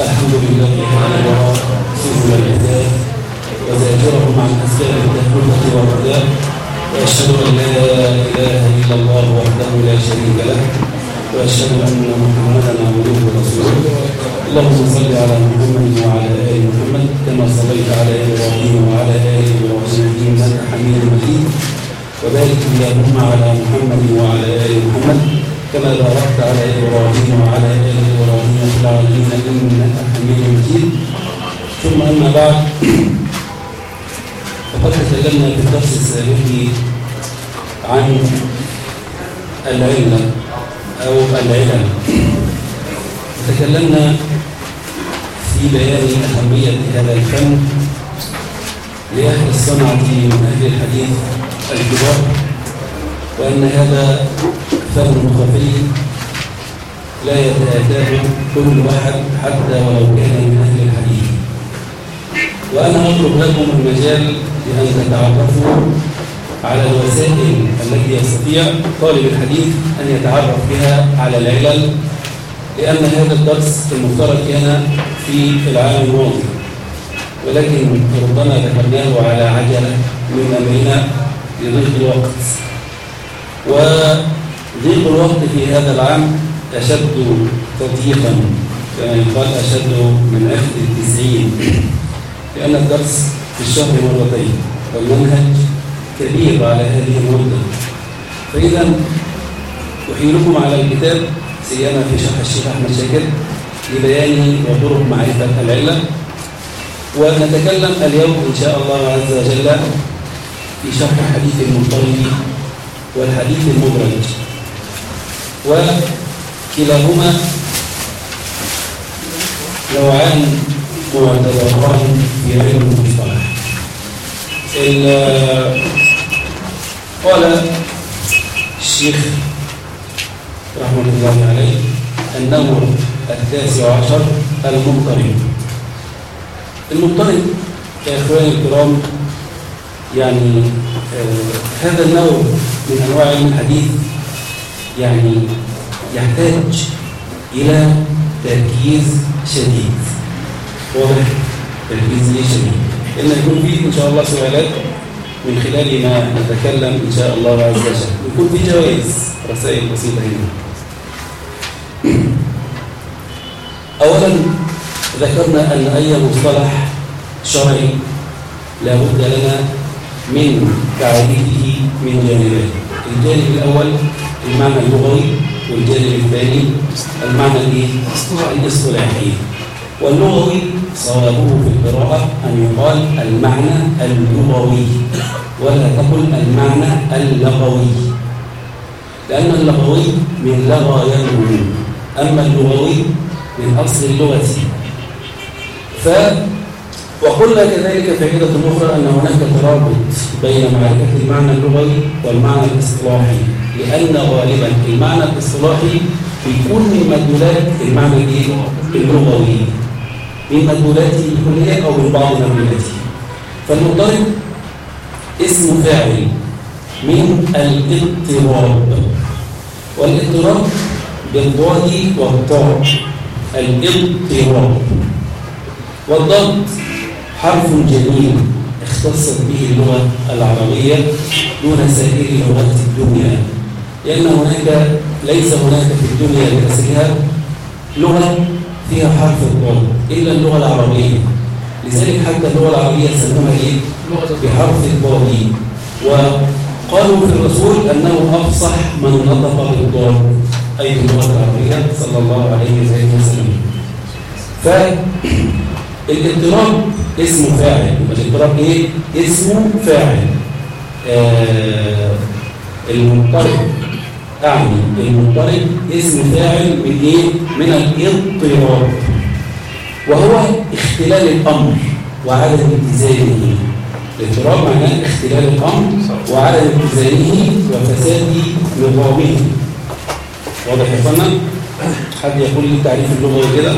الحمد لله على وراء سبل الهداية وذاكره مع الأسباب التهمة والرداء وأشهد أن لا إله إلا الله وحده لا شريك له وأشهد أن محمدا عبده ورسوله. اللهم صل على محمد وعلى آل محمد كما صليت على إبراهيم وعلى آل إبراهيم إنك حميد مجيد. وبارك اللهم على محمد وعلى آل محمد كما باركت على إبراهيم وعلى آل إبراهيم في العالمين إنك حميد مجيد. ثم أما بعد فقد تكلمنا في الدرس السابق عن العلة. أو العلل تكلمنا في بيان أهمية هذا الفن لأهل الصنعة من أهل الحديث الكبار وأن هذا فن خفي لا يتأتاه كل واحد حتى ولو كان من أهل الحديث. وأنا أطلب لكم المجال بأن تتعرفوا على الوسائل التي يستطيع طالب الحديث أن يتعرف بها على العلل لأن هذا الدرس المفترض كان في العام الماضي. ولكن ربما ذكرناه على عجلة من أمرنا لضيق الوقت. وضيق الوقت في هذا العام أشد تضييقا كما يقال أشد من أخذ التسعين لأن الدرس في الشهر مرتين والمنهج كبير على هذه المدة. فإذا أحيلكم على الكتاب سيما في شرح الشيخ أحمد شاكر لبيان وطرق معرفة العلة. ونتكلم اليوم إن شاء الله عز وجل في شرح حديث المضطرب والحديث المدرج وكلاهما نوعان معتبران في علم المصطلح. قال الشيخ رحمة الله عليه النوع التاسع عشر المضطرب المضطرب يا إخواني الكرام يعني آه هذا النوع من أنواع الحديث يعني يحتاج إلى تركيز شديد. واضح؟ تركيز شديد. إن يكون فيه إن شاء الله سؤالات. من خلال ما نتكلم إن شاء الله عز وجل. يكون في جوائز رسائل بسيطة هنا. اولا ذكرنا أن أي مصطلح شرعي لابد لنا من تعريفه من جانبين الجانب الأول المعنى اللغوي والجانب الثاني المعنى الإصطلاحي. واللغوي صوابه في القراءة أن يقال المعنى اللغوي ولا تقل المعنى اللغوي. لأن اللغوي من لغى يلغو أما اللغوي من أصل اللغة. ف وقلنا كذلك فائدة أخرى أن هناك ترابط بين معرفة المعنى اللغوي والمعنى الإصطلاحي لأن غالبا المعنى الإصطلاحي بيكون من مدلولات المعنى اللغوي. من مدلولاته الكلية أو من بعض مدلولاته فالمضطرب اسم فاعل من الإضطراب. والإضطراب بالضاد والطاء الإضطراب. والضاد حرف جميل اختصت به اللغة العربية دون سائر لغات الدنيا. لأن هناك ليس هناك في الدنيا بأسرها لغة فيها حرف الضاد. إلا اللغة العربية. لذلك حتى اللغة العربية سموها إيه؟ بحرف الضاد. وقالوا في الرسول أنه أفصح من نطق بالضاد أي باللغة العربية صلى الله عليه وسلم. فالاضطراب اسمه فاعل. الاضطراب إيه؟ اسمه فاعل. آه المضطرب أعني المضطرب اسم فاعل من إيه؟ من الإضطراب. وهو اختلال الأمر وعدم اتزانه. الاضطراب معناه اختلال الأمر وعدم اتزانه وفساد نظامه واضح يا فندم حد يقول لي التعريف اللغوي كده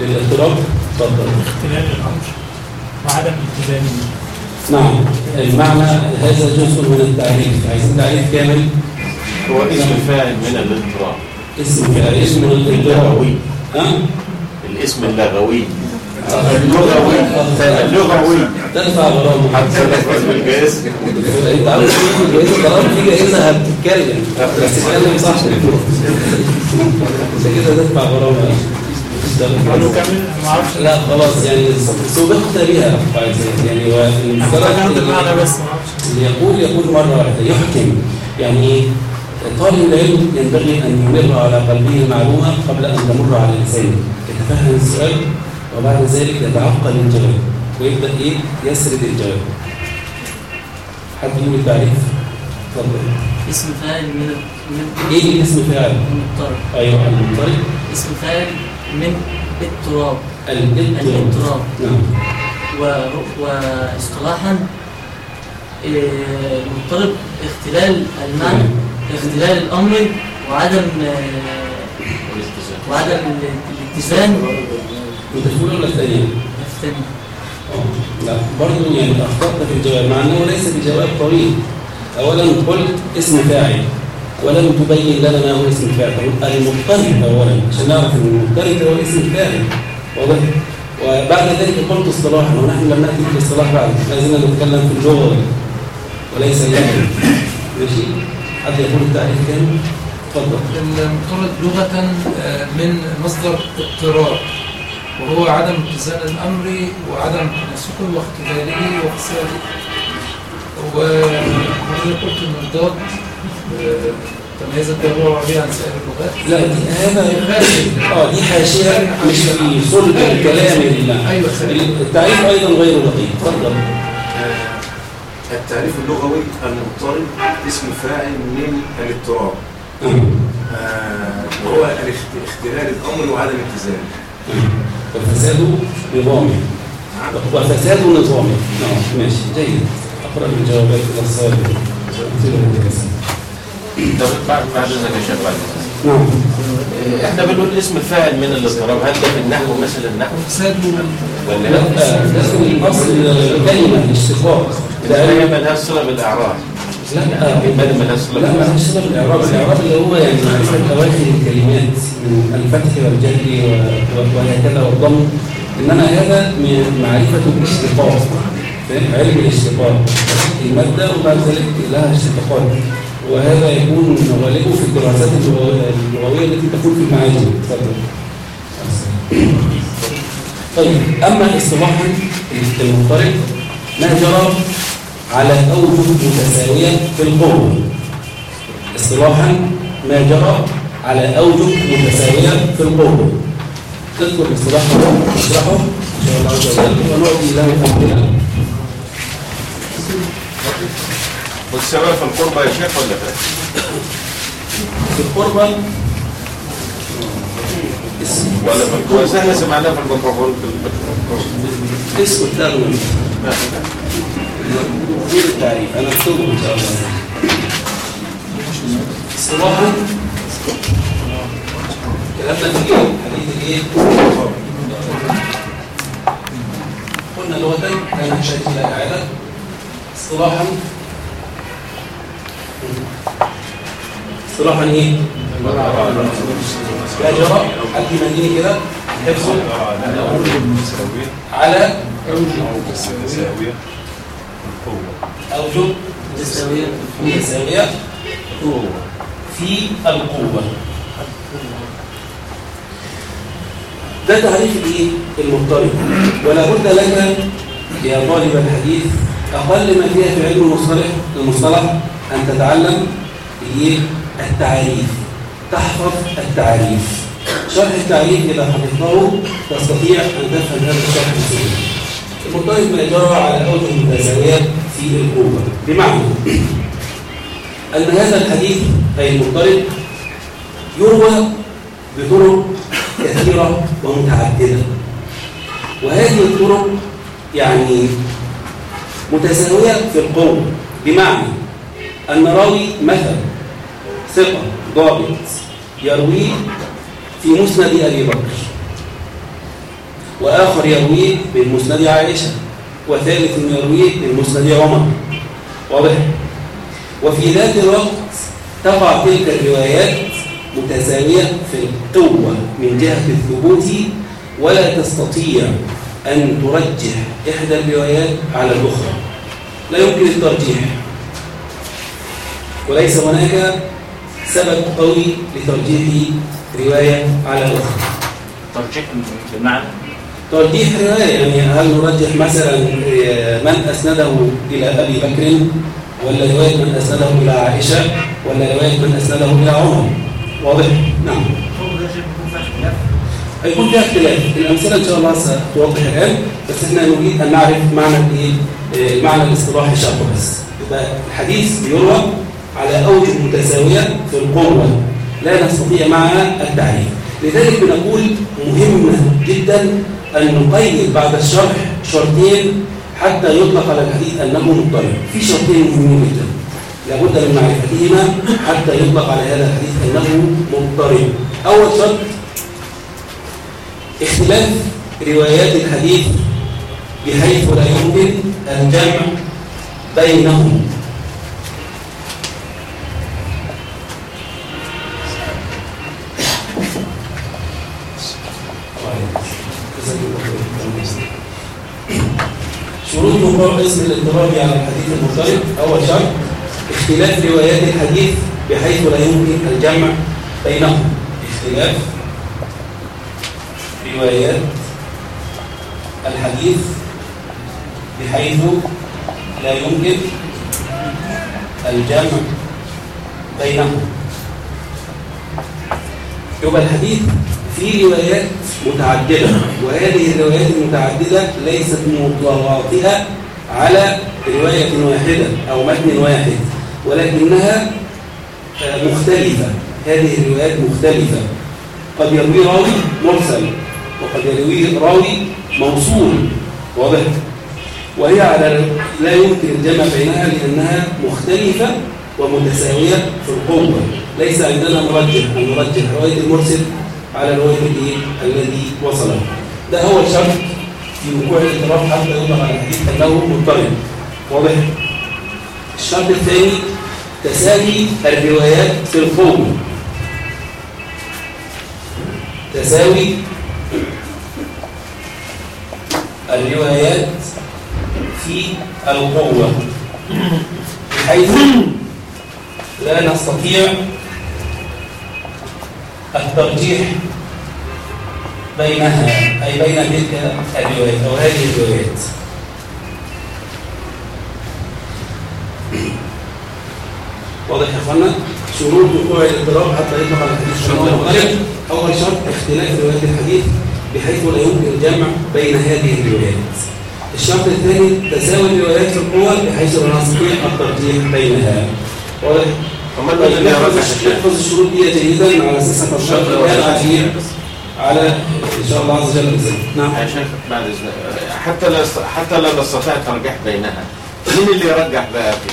للاضطراب اتفضل. اختلاف الأمر وعدم التزامه نعم. المعنى هذا جزء من التعريف. عايزين تعريف كامل؟ هو اسم الفاعل من الاضطراب اسم فعل اسم اللغوي ها الاسم اللغوي. اللغوي. اللغوي. تدفع غرامه. حتى لو بالجاز انت عاوز تقول جايزه طالما في جايزه هتتكلم بس تتكلم صح. انت كده تدفع غرامه. لا خلاص يعني سبقت بها يعني بس اللي يقول يقول مرة واحدة يحكم. يعني طالب العلم ينبغي أن يمر على قلبه المعلومة قبل أن تمر على لسانه. يتفهم السؤال وبعد ذلك يتعقل الجواب ويبدأ إيه؟ يسرد الجواب حد يقول التعريف؟ اتفضل اسم فاعل من من إيه الاسم فاعل؟ من الطرب أيوه المنطلق اسم فاعل من التراب. الإضطراب. نعم. و- واصطلاحا إيه، المضطرب اختلال المعنى اختلال الأمر وعدم آه، وعدم ال- الاتزان انت تقول ولا الثانية الثاني آه، لا برضه يعني أخطأت في الجواب مع إنه ليس بجواب طويل. اولا قلت اسم فاعل ولم تبين لنا ما هو اسم الفاعل. تقول المضطرب اولا عشان نعرف إن المضطرب هو اسم الفاعل. واضح؟ وبعد ذلك قلت اصطلاحا ونحن لم نأتي بالاصطلاح بعد. لازم نتكلم في اللغة وليس اللغة ماشي؟ حد يقول التعريف كامل اتفضل المطرد لغة آه، من مصدر اضطراب وهو عدم اتزان الأمر وعدم تناسقه واختلاله وفساده. وحضرتك قلت آه، تميزت باللغة العربية عن سائر اللغات. لا هذا آه دي حاشيه مش في صلب الكلام خير. التعريف أيضا غير دقيق. اتفضل التعريف اللغوي المضطرب اسم فاعل من الاضطراب. آه، وهو الاخت- اختلال الامر وعدم اتزان وفساد نظامي وفساد نظامي نعم ماشي جيد اقرا الجوابات إلى الصالح طب بعد يا شيخ بعد. نعم إيه، إحنا بنقول اسم الفاعل من الاضطراب هل ده في النحو مثل النحو فساد ولا لا لا؟ لازم الاصل كلمه الاشتقاق ده هي ملهاش صله بالاعراب لا لا لهاش صله بالاعراب الاعراب اللي هو يعني معرفه اواخر الكلمات من الفتح والجر وهكذا والضم انما هذا معرفه الاشتقاق؟ علم الاشتقاق الماده وبعد ذلك لها اشتقاقات وهذا يكون غالبه في الدراسات اللغويه التي تكون في المعاجم طيب اما اصطلاحا المضطرب ما جرى على اوجه متساوية في القوه اصطلاحا ما جرى على اوجه متساوية في القوه تذكر الاصطلاح نشرحه إن شاء الله عز وجل ونعطي له امثله والسبب في القربة يا شيخ ولا؟ في القربة؟ اسم ولا في القربة. إحنا سمعناه في الميكروفون. في الميكروفون. اسم التغنى غير التعريف أنا اكتبه ان شاء الله اصطلاحا كلامنا في إيه حديث الايه قلنا لغه لا نحتاج إلى اعاده اصطلاحا اصطلاحا إيه لا جرى حد يمديني كده حفظه على تساوية القوة اوجه متساوية متساويه في القوة. ده تعريف الإيه؟ المضطرب. ولا بد لك يا طالب الحديث أقل ما فيها في علم المصطلح المصطلح أن تتعلم الإيه؟ التعريف. تحفظ التعريف. شرح التعريف إذا حفظته تستطيع أن تفهم هذا الشرح بسهولة. المضطرب ما جرى على اوجه متساويه في القوه بمعنى ان هذا الحديث اي المضطرب يروى بطرق كثيرة ومتعددة وهذه الطرق يعني متساوية في القوة بمعنى أن راوي مثلا ثقة ضابط يروي في مسند أبي بكر وآخر يرويه من مسند عائشة وثالث يرويه من مسند عمر. واضح؟ وفي ذات الوقت تقع تلك الروايات متساوية في القوة من جهة الثبوت ولا تستطيع أن ترجح إحدى الروايات على الأخرى. لا يمكن الترجيح. وليس هناك سبب قوي لترجيح رواية على الأخرى. ترجيح بمعنى ترجيح رواية يعني هل نرجح مثلا من أسنده إلى أبي بكر ولا رواية من أسنده إلى عائشة ولا رواية من أسنده إلى عمر؟ واضح؟ نعم. هيكون فيها اختلاف. الأمثلة إن شاء الله ستوضح الآن بس إحنا نريد أن نعرف معنى؟ آه، المعنى الاصطلاحي شرحه بس. يبقى الحديث بيروى على أوجه متساوية في القوة لا نستطيع معها التعريف. لذلك بنقول مهم جدا أن نقيد بعد الشرح شرطين حتى يطلق على الحديث أنه مضطرب في شرطين مهمين جدا. لابد من معرفتهما حتى يطلق على هذا الحديث أنه مضطرب أول شرط اختلاف روايات الحديث بحيث لا يمكن الجمع بينهم. وقوع اسم الاضطراب على الحديث المضطرب أول شرط اختلاف روايات الحديث بحيث لا يمكن الجمع بينهم. اختلاف روايات الحديث بحيث لا يمكن الجمع بينهم. يبقى الحديث في روايات متعددة وهذه الروايات المتعددة ليست متواطئة على رواية واحدة أو متن واحد ولكنها آه، مختلفة. هذه الروايات مختلفة. قد يروي راوي مرسل وقد يروي راوي موصول. واضح؟ وهي على لا يمكن الجمع بينها لأنها مختلفة ومتساوية في القوة. ليس عندنا مرجح. أن نرجح رواية المرسل على رواية؟ الذي وصله. ده هو الشرط. في وقوع الاضطراب حتى يطلق على الحديث أنه مضطرب. واضح؟ الشرط الثاني تساوي الروايات في القوة تساوي الروايات في القوة. بحيث لا نستطيع الترجيح بينها أي بين تلك الروايات أو هذه الروايات. واضح يا اخوانا شروط وقوع الاضطراب حتى يطلق على الحديث. غالب. أول شرط اختلاف روايات الحديث بحيث لا يمكن الجمع بين هذه الروايات. الشرط الثاني تساوي الروايات في القوى بحيث لا نستطيع الترجيح بينها. واضح؟ طيب نحفظ الشروط دي جيدا على أساس أن الشرط الان عشير على إن شاء الله عز وجل. نعم. يا شيخ بعد إذنك حتى لا حتى لا نستطيع الترجيح بينها. مين اللي يرجح بقى في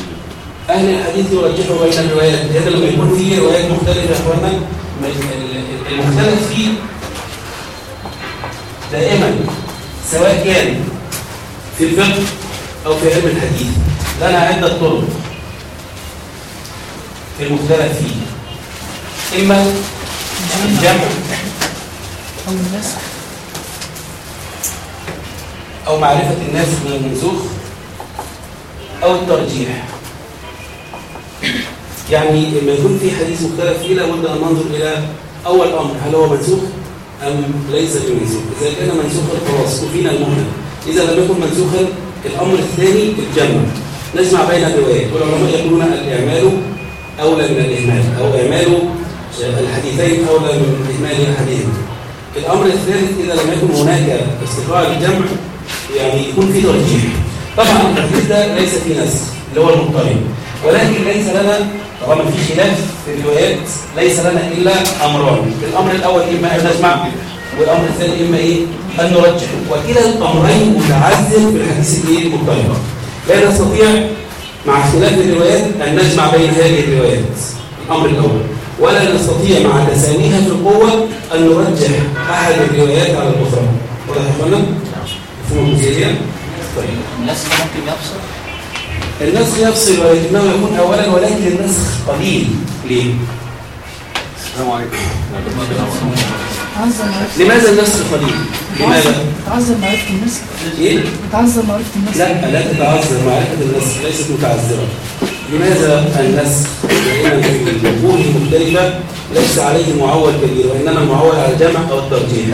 أهل الحديث يرجحوا بين الروايات. هذا لما يكون فيه روايات مختلفة يا ال- المختلف فيه دائما سواء كان في الفقه أو في علم الحديث. لنا عدة طرق في المختلف فيه. إما الجمع. أو الناس. أو معرفة الناس من المنسوخ أو الترجيح. يعني لما يكون في حديث مختلف فيه لابد أن ننظر إلى أول أمر هل هو منسوخ أم ليس بمنسوخ؟ إذا كان منسوخا خلاص كفينا المهلة إذا لم يكن منسوخا الأمر الثاني الجمع نجمع بين الروايات. والعلماء يقولون الإعمال أولى من الإهمال أو إعمال الحديثين أولى من إهمال أحدهما الأمر الثالث إذا لم يكن هناك استطاعة للجمع يعني يكون في ترجيح طبعا الترجيح ده ليس في نسخ اللي هو المضطرب ولكن ليس لنا طالما في خلاف في الروايات ليس لنا إلا أمران. الأمر الأول إما أن نجمع والأمر الثاني إما إيه؟ أن نرجح. وكلا الأمرين متعذر في الحديث الإيه؟ المضطرب. لا نستطيع مع اختلاف الروايات أن نجمع بين هذه الروايات. الأمر الأول. ولا نستطيع مع تساويها في القوة أن نرجح أحد الروايات على الأخرى واضح يا؟ مفهوم الجزئية؟ طيب الناس ممكن يفصل النسخ يفصل ولكنه يكون أولا ولكن النسخ قليل ليه؟ السلام عليكم لماذا النسخ قليل؟ لماذا؟ تعذر معرفة الناس إيه؟ تعذر معرفة الناس لا لا تتعذر معرفة النسخ ليست متعذرة لماذا النسخ دائما في الوجوه المختلفة ليس عليه معول كبير وإنما معول على الجمع أو الترجيح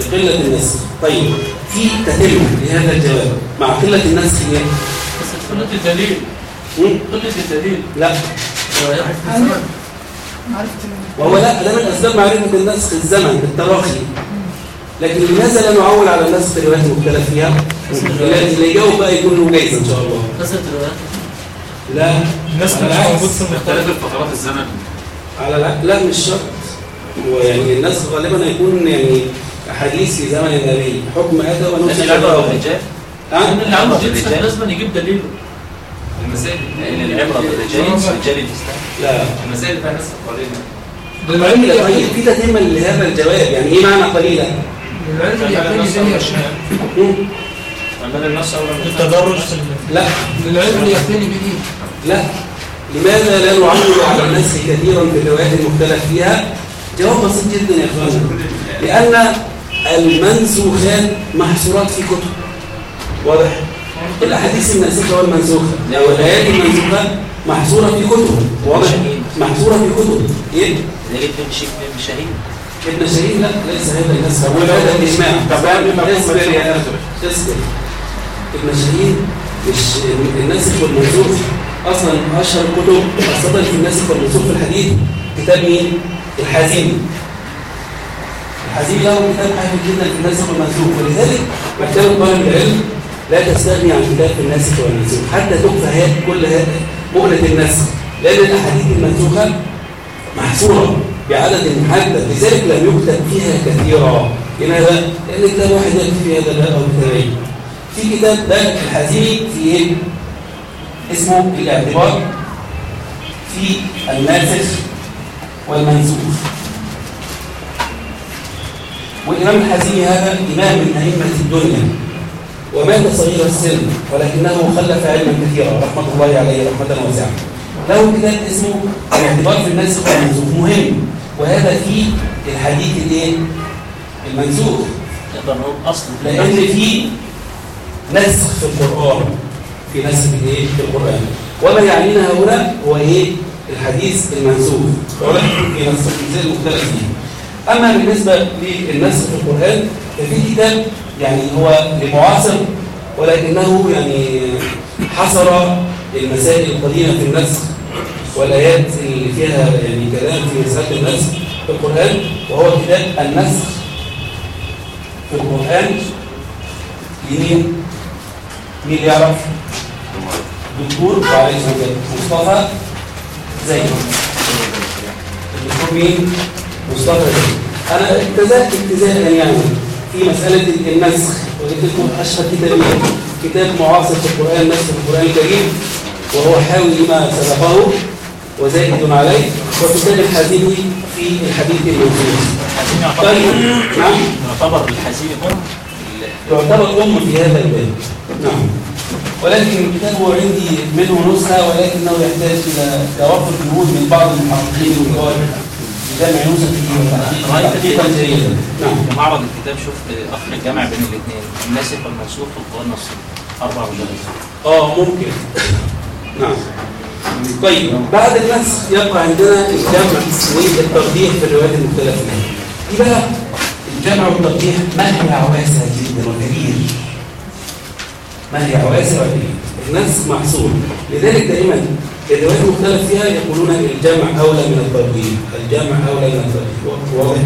لقلة النسخ طيب في تتم لهذا الجواب. مع قلة النسخ هي؟ قلة الدليل. مم؟ قلة الدليل. لا. وهو لا ده من أسباب معرفة النسخ الزمن التراخي. لكن لماذا لا نعول على النسخ الروايات المختلف فيها؟ اللي اللي يجاوب بقى يكون له جايزة إن شاء الله. قصة الروايات لا. الناس مش. موجود في المختلف. اختلاف فترات الزمن. على العكس لا مش شرط. هو يعني النسخ غالبا هيكون يعني حديث في زمن النبي. حكم لأن العبرة الرواية. بالرجال. اللي عاوز ينسخ لازم يجيب دليله. المسائل. لأن العبرة بالرجال رجال لا. المسائل فيها نسخ قليلة. للعلم قليلة طيب في تتمة لهذا الجواب. يعني إيه معنى قليلة؟ للعلم اليقيني زي يا شيخ. عمال النص أولا التدرج في ال- لا للعلم اليقيني بإيه؟ لا لماذا لا نعول على النسخ كثيرا في الروايات المختلف فيها؟ جواب بسيط جدا يا اخوانا لأن المنسوخات محصورات في كتب واضح؟ الأحاديث الناسخة والمنسوخة أو الآيات المنسوخة محصورة في كتب واضح؟ محصورة في كتب إيه؟ زي ابن شيخ ابن شهيد ابن شهيد لا ليس هذا طب يعني ما اصبر يا أخي. اصبر ابن شهيد مش الناسخ والمنسوخ أصلا أشهر الكتب خاصه في الناسخ والمنسوخ في الحديث كتاب مين؟ الحزيمي الحزيمي له كتاب حافظ جدا في الناسخ والمنسوخ ولذلك مكتبه طالب العلم لا تستغني عن كتاب في الناسخ والمنسوخ حتى تكفى كل مؤنة النسخ لأن الأحاديث المنسوخة محصوره بعدد محدد لذلك لم يكتب فيها كثيرا. لماذا؟ لأن كتاب واحد في هذا الباب أو كتابين في كتاب ده الحزيمي في إيه؟ اسمه الاعتبار. في الناسخ والمنسوخ. والإمام الحزيمي هذا إمام من أئمة الدنيا. ومات صغير السن ولكنه خلف علما كثيرا رحمة الله عليه رحمة واسعة. له كتاب اسمه الاعتبار في الناسخ والمنسوخ. مهم. وهذا في الحديث الايه؟ المنسوخ. نقدر نقول أصل. لأن في نسخ في القرآن في نسخ في إيه في القرآن. وما يعنينا هنا هو إيه؟ الحديث المنسوخ. واضح؟ في نسخ في مختلف فيه. أما بالنسبة للنسخ في القرآن ففي كتاب يعني هو لمعاصر ولكنه يعني حصر المسائل القديمة في النسخ. والايات اللي فيها يعني كلام في مساله النسخ في القرآن وهو كتاب النسخ في القرآن لمين؟ مين يعرف؟ دكتور وعليه السلام مصطفى زين الدكتور مين؟ مصطفى زين أنا ابتدأت ابتداء يعني في مسألة النسخ وجدت لكم أشهر كتابين كتاب معاصر في القرآن في القرآن الكريم وهو حاوي لما سبقه وزائد عليه وكتاب الحزيني في الحديث يعتبر طيب نعم. يعتبر الحزين أم. يعتبر أم في هذا الباب. نعم. ولكن الكتاب هو عندي منه نسخة ولكنه يحتاج إلى توفر جهود من بعض المحققين والقوار جامع تحقيقا جيدا نعم. في معرض الكتاب شفت أخر الجامع بين الاثنين. الناسخ والمنسوخ في النصي أربع مجلدات آه ممكن. نعم. طيب بعد النسخ يبقى عندنا الجمع والترجيح في الروايات المختلفة. دي بقى الجمع والترجيح ما هي عواسع جدا وكبير ما هي عواسع وكبير النسخ محصور. لذلك دائما الروايات المختلف فيها يقولون الجمع أولى من الترجيح الجمع أولى من الترجيح واضح؟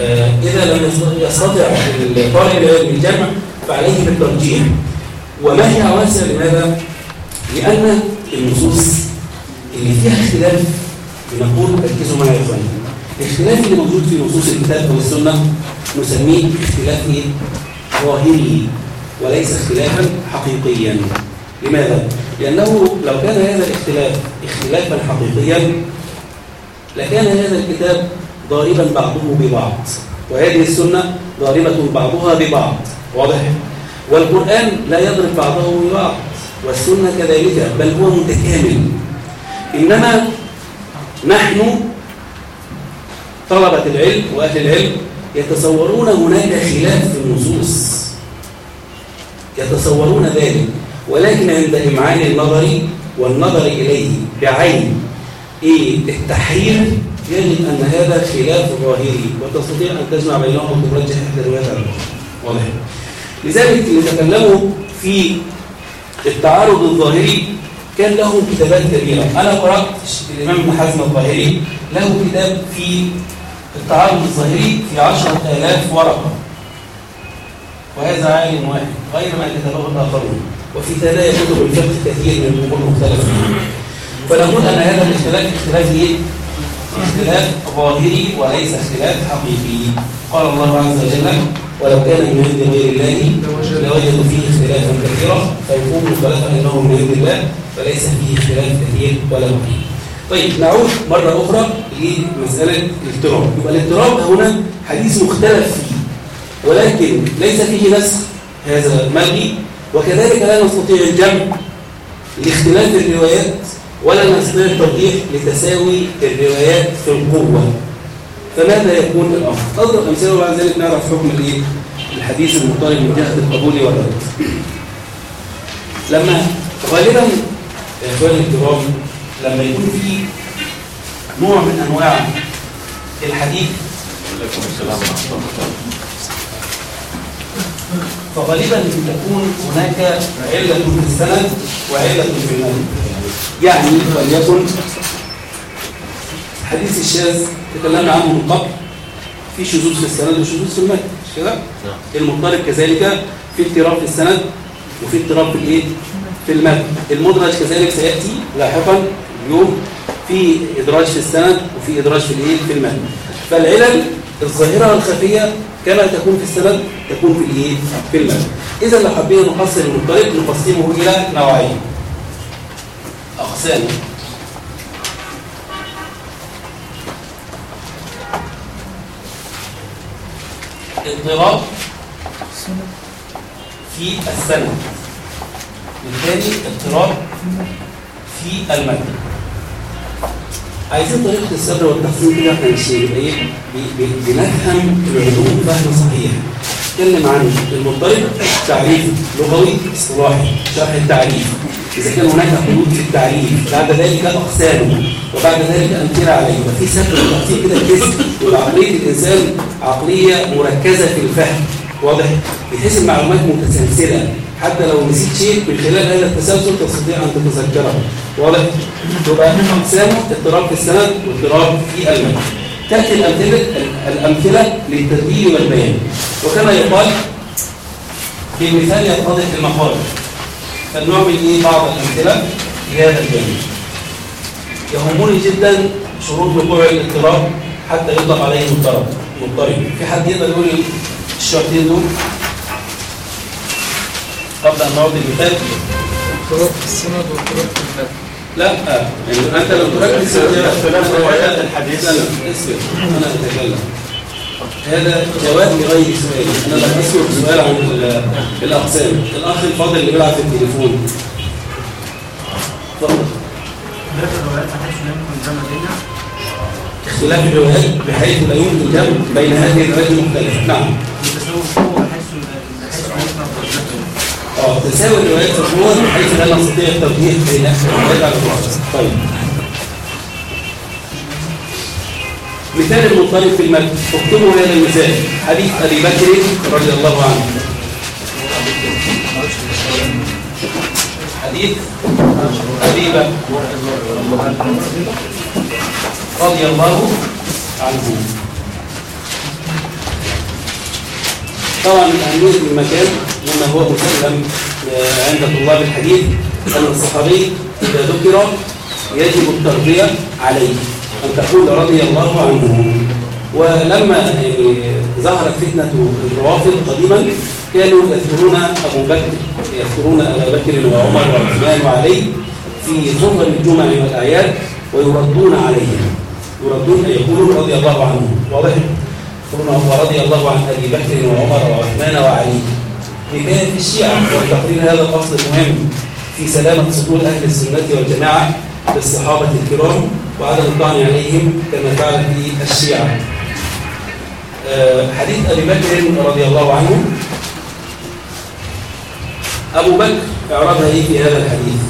آه إذا لم يستطع- الطالب الجمع فعليه بالترجيح وما هي عواسع لماذا؟ لأن النصوص اللي فيها اختلاف بنقول ركزوا معايا يا اخواني الاختلاف اللي موجود في نصوص الكتاب أو السنة نسميه اختلاف؟ ظاهري وليس اختلافا حقيقيا لماذا؟ لأنه لو كان هذا الاختلاف اختلافا حقيقيا لكان هذا الكتاب ضاربا بعضه ببعض وهذه السنة ضاربة بعضها ببعض واضح؟ والقرآن لا يضرب بعضه ببعض والسنة كذلك بل هو متكامل. إنما نحن طلبة العلم وأهل العلم يتصورون هناك خلاف في النصوص. يتصورون ذلك. ولكن عند إمعان النظر والنظر إليه بعين إيه؟ التحرير يجد أن هذا خلاف ظاهري. وتستطيع أن تجمع بينهم وترجح إحدى الروايات على الأخرى لذلك يتكلموا في التعارض الظاهري كان له كتابات كبيرة. أنا قرأت الإمام ابن حزم الظاهري له كتاب في التعارض الظاهري في عشرة آلاف ورقة. وهذا عالم واحد غير ما كتبه الآخرون. وفي ثلاثة كتب الفقه كثير من الأمور المختلفة. فنقول أن هذا الاختلاف اختلاف إيه؟ اختلاف ظاهري وليس اختلاف حقيقي. قال الله عز وجل ولو كان من غير الله لوجدوا فيه اختلافا كثيرا فيكون مختلفا إنه من عند الله فليس فيه اختلاف كثير ولا مقيم. طيب نعود مرة أخرى لمسألة الاضطراب، يبقى الاضطراب هنا حديث مختلف فيه ولكن ليس فيه نسخ هذا ملغي وكذلك لا نستطيع الجمع لاختلاف الروايات ولا نستطيع التوضيح لتساوي الروايات في القوة فماذا يكون الأمر؟ أضرب أمثلة وبعد ذلك نعرف حكم الإيه؟ الحديث المطالب من جهة القبول والرد. لما غالبا يا إخواني الكرام لما يكون في نوع من أنواع الحديث فغالبا تكون هناك علة في السند وعلة في المتن. يعني وليكن حديث الشاذ تكلمنا عنه من قبل في شذوذ في السند وشذوذ في المتن مش كده؟ المضطرب كذلك في اضطراب في السند وفي اضطراب في الايه؟ في المتن المدرج كذلك سيأتي لاحقا اليوم في إدراج في السند وفي إدراج في الايه؟ في المتن فالعلل الظاهرة والخفية كما تكون في السند تكون في الايه؟ في المتن اذا لو حبينا نقسم المضطرب نقسمه إلى نوعين أقسام اضطراب في السند والثاني اضطراب في المتن عايزين طريقة السبر والتقسيم كده إحنا بنفهم العلوم فهم صحيح. نتكلم عن المضطرب تعريف لغوي اصطلاحي شرح التعريف. إذا كان هناك حدود في التعريف بعد ذلك أقسامه وبعد ذلك أمثلة عليه. وفي سبب وتقسيم كده الجسم يبقى عقلية الإنسان عقلية مركزة في الفهم. واضح؟ بحيث المعلومات متسلسلة. حتى لو نسيت شيء من خلال هذا التسلسل تستطيع أن تتذكره. واضح؟ يبقى أقسامه اضطراب في السند واضطراب في المتن تأتي الأمثلة الأمثلة للتدوين والبيان. وكما يقال بالمثال يتضح المقال. فلنعمل إيه بعض الأمثلة؟ لهذا الجانب يهمني جدا شروط وقوع الاضطراب حتى يطلق عليه مضطرب مضطرب. في حد يقدر يقول الشرطين دول؟ قبل أن نعرض المثال في السند في المتن لا يعني أنت لو تركز اختلاف روايات الحديث. أنا أتكلم. هذا جواب لغير سؤالي أنا لم سؤال عن ال- الأقسام. الأخ الفاضل اللي بيلعب في التليفون اتفضل اختلاف الروايات بحيث لا يمكن جمع بين هذه الروايات المختلفه نعم آه تساوي الروايات القوة بحيث لا نستطيع التوجيه بين الروايات على بعض طيب. مثال المضطرب في المتن اكتبوا هذا المثال. حديث أبي بكر رضي الله عنه. حديث أبي بكر رضي الله عنه. طبعا من أهمية المكان مما هو مسلم. عند طلاب الحديث أن الصحابي إذا ذكر يجب التربية عليه. أن تقول رضي الله عنه. ولما يعني ظهرت فتنة الروافض قديما كانوا يذكرون أبو بكر يذكرون أبا بكر وعمر وعثمان وعلي في خطب الجمع والأعياد ويردون عليهم يردون أن يقولوا رضي الله عنهم واضح؟ ورضي الله عن أبي بكر وعمر وعثمان وعلي. في الشيعة وتقرير هذا الأصل المهم في سلامة صدور أهل السنة والجماعة للصحابة الكرام وعدم الطعن عليهم كما فعل في الشيعة. آه، حديث أبي بكر رضي الله عنه. أبو بكر إعرابها إيه في هذا الحديث؟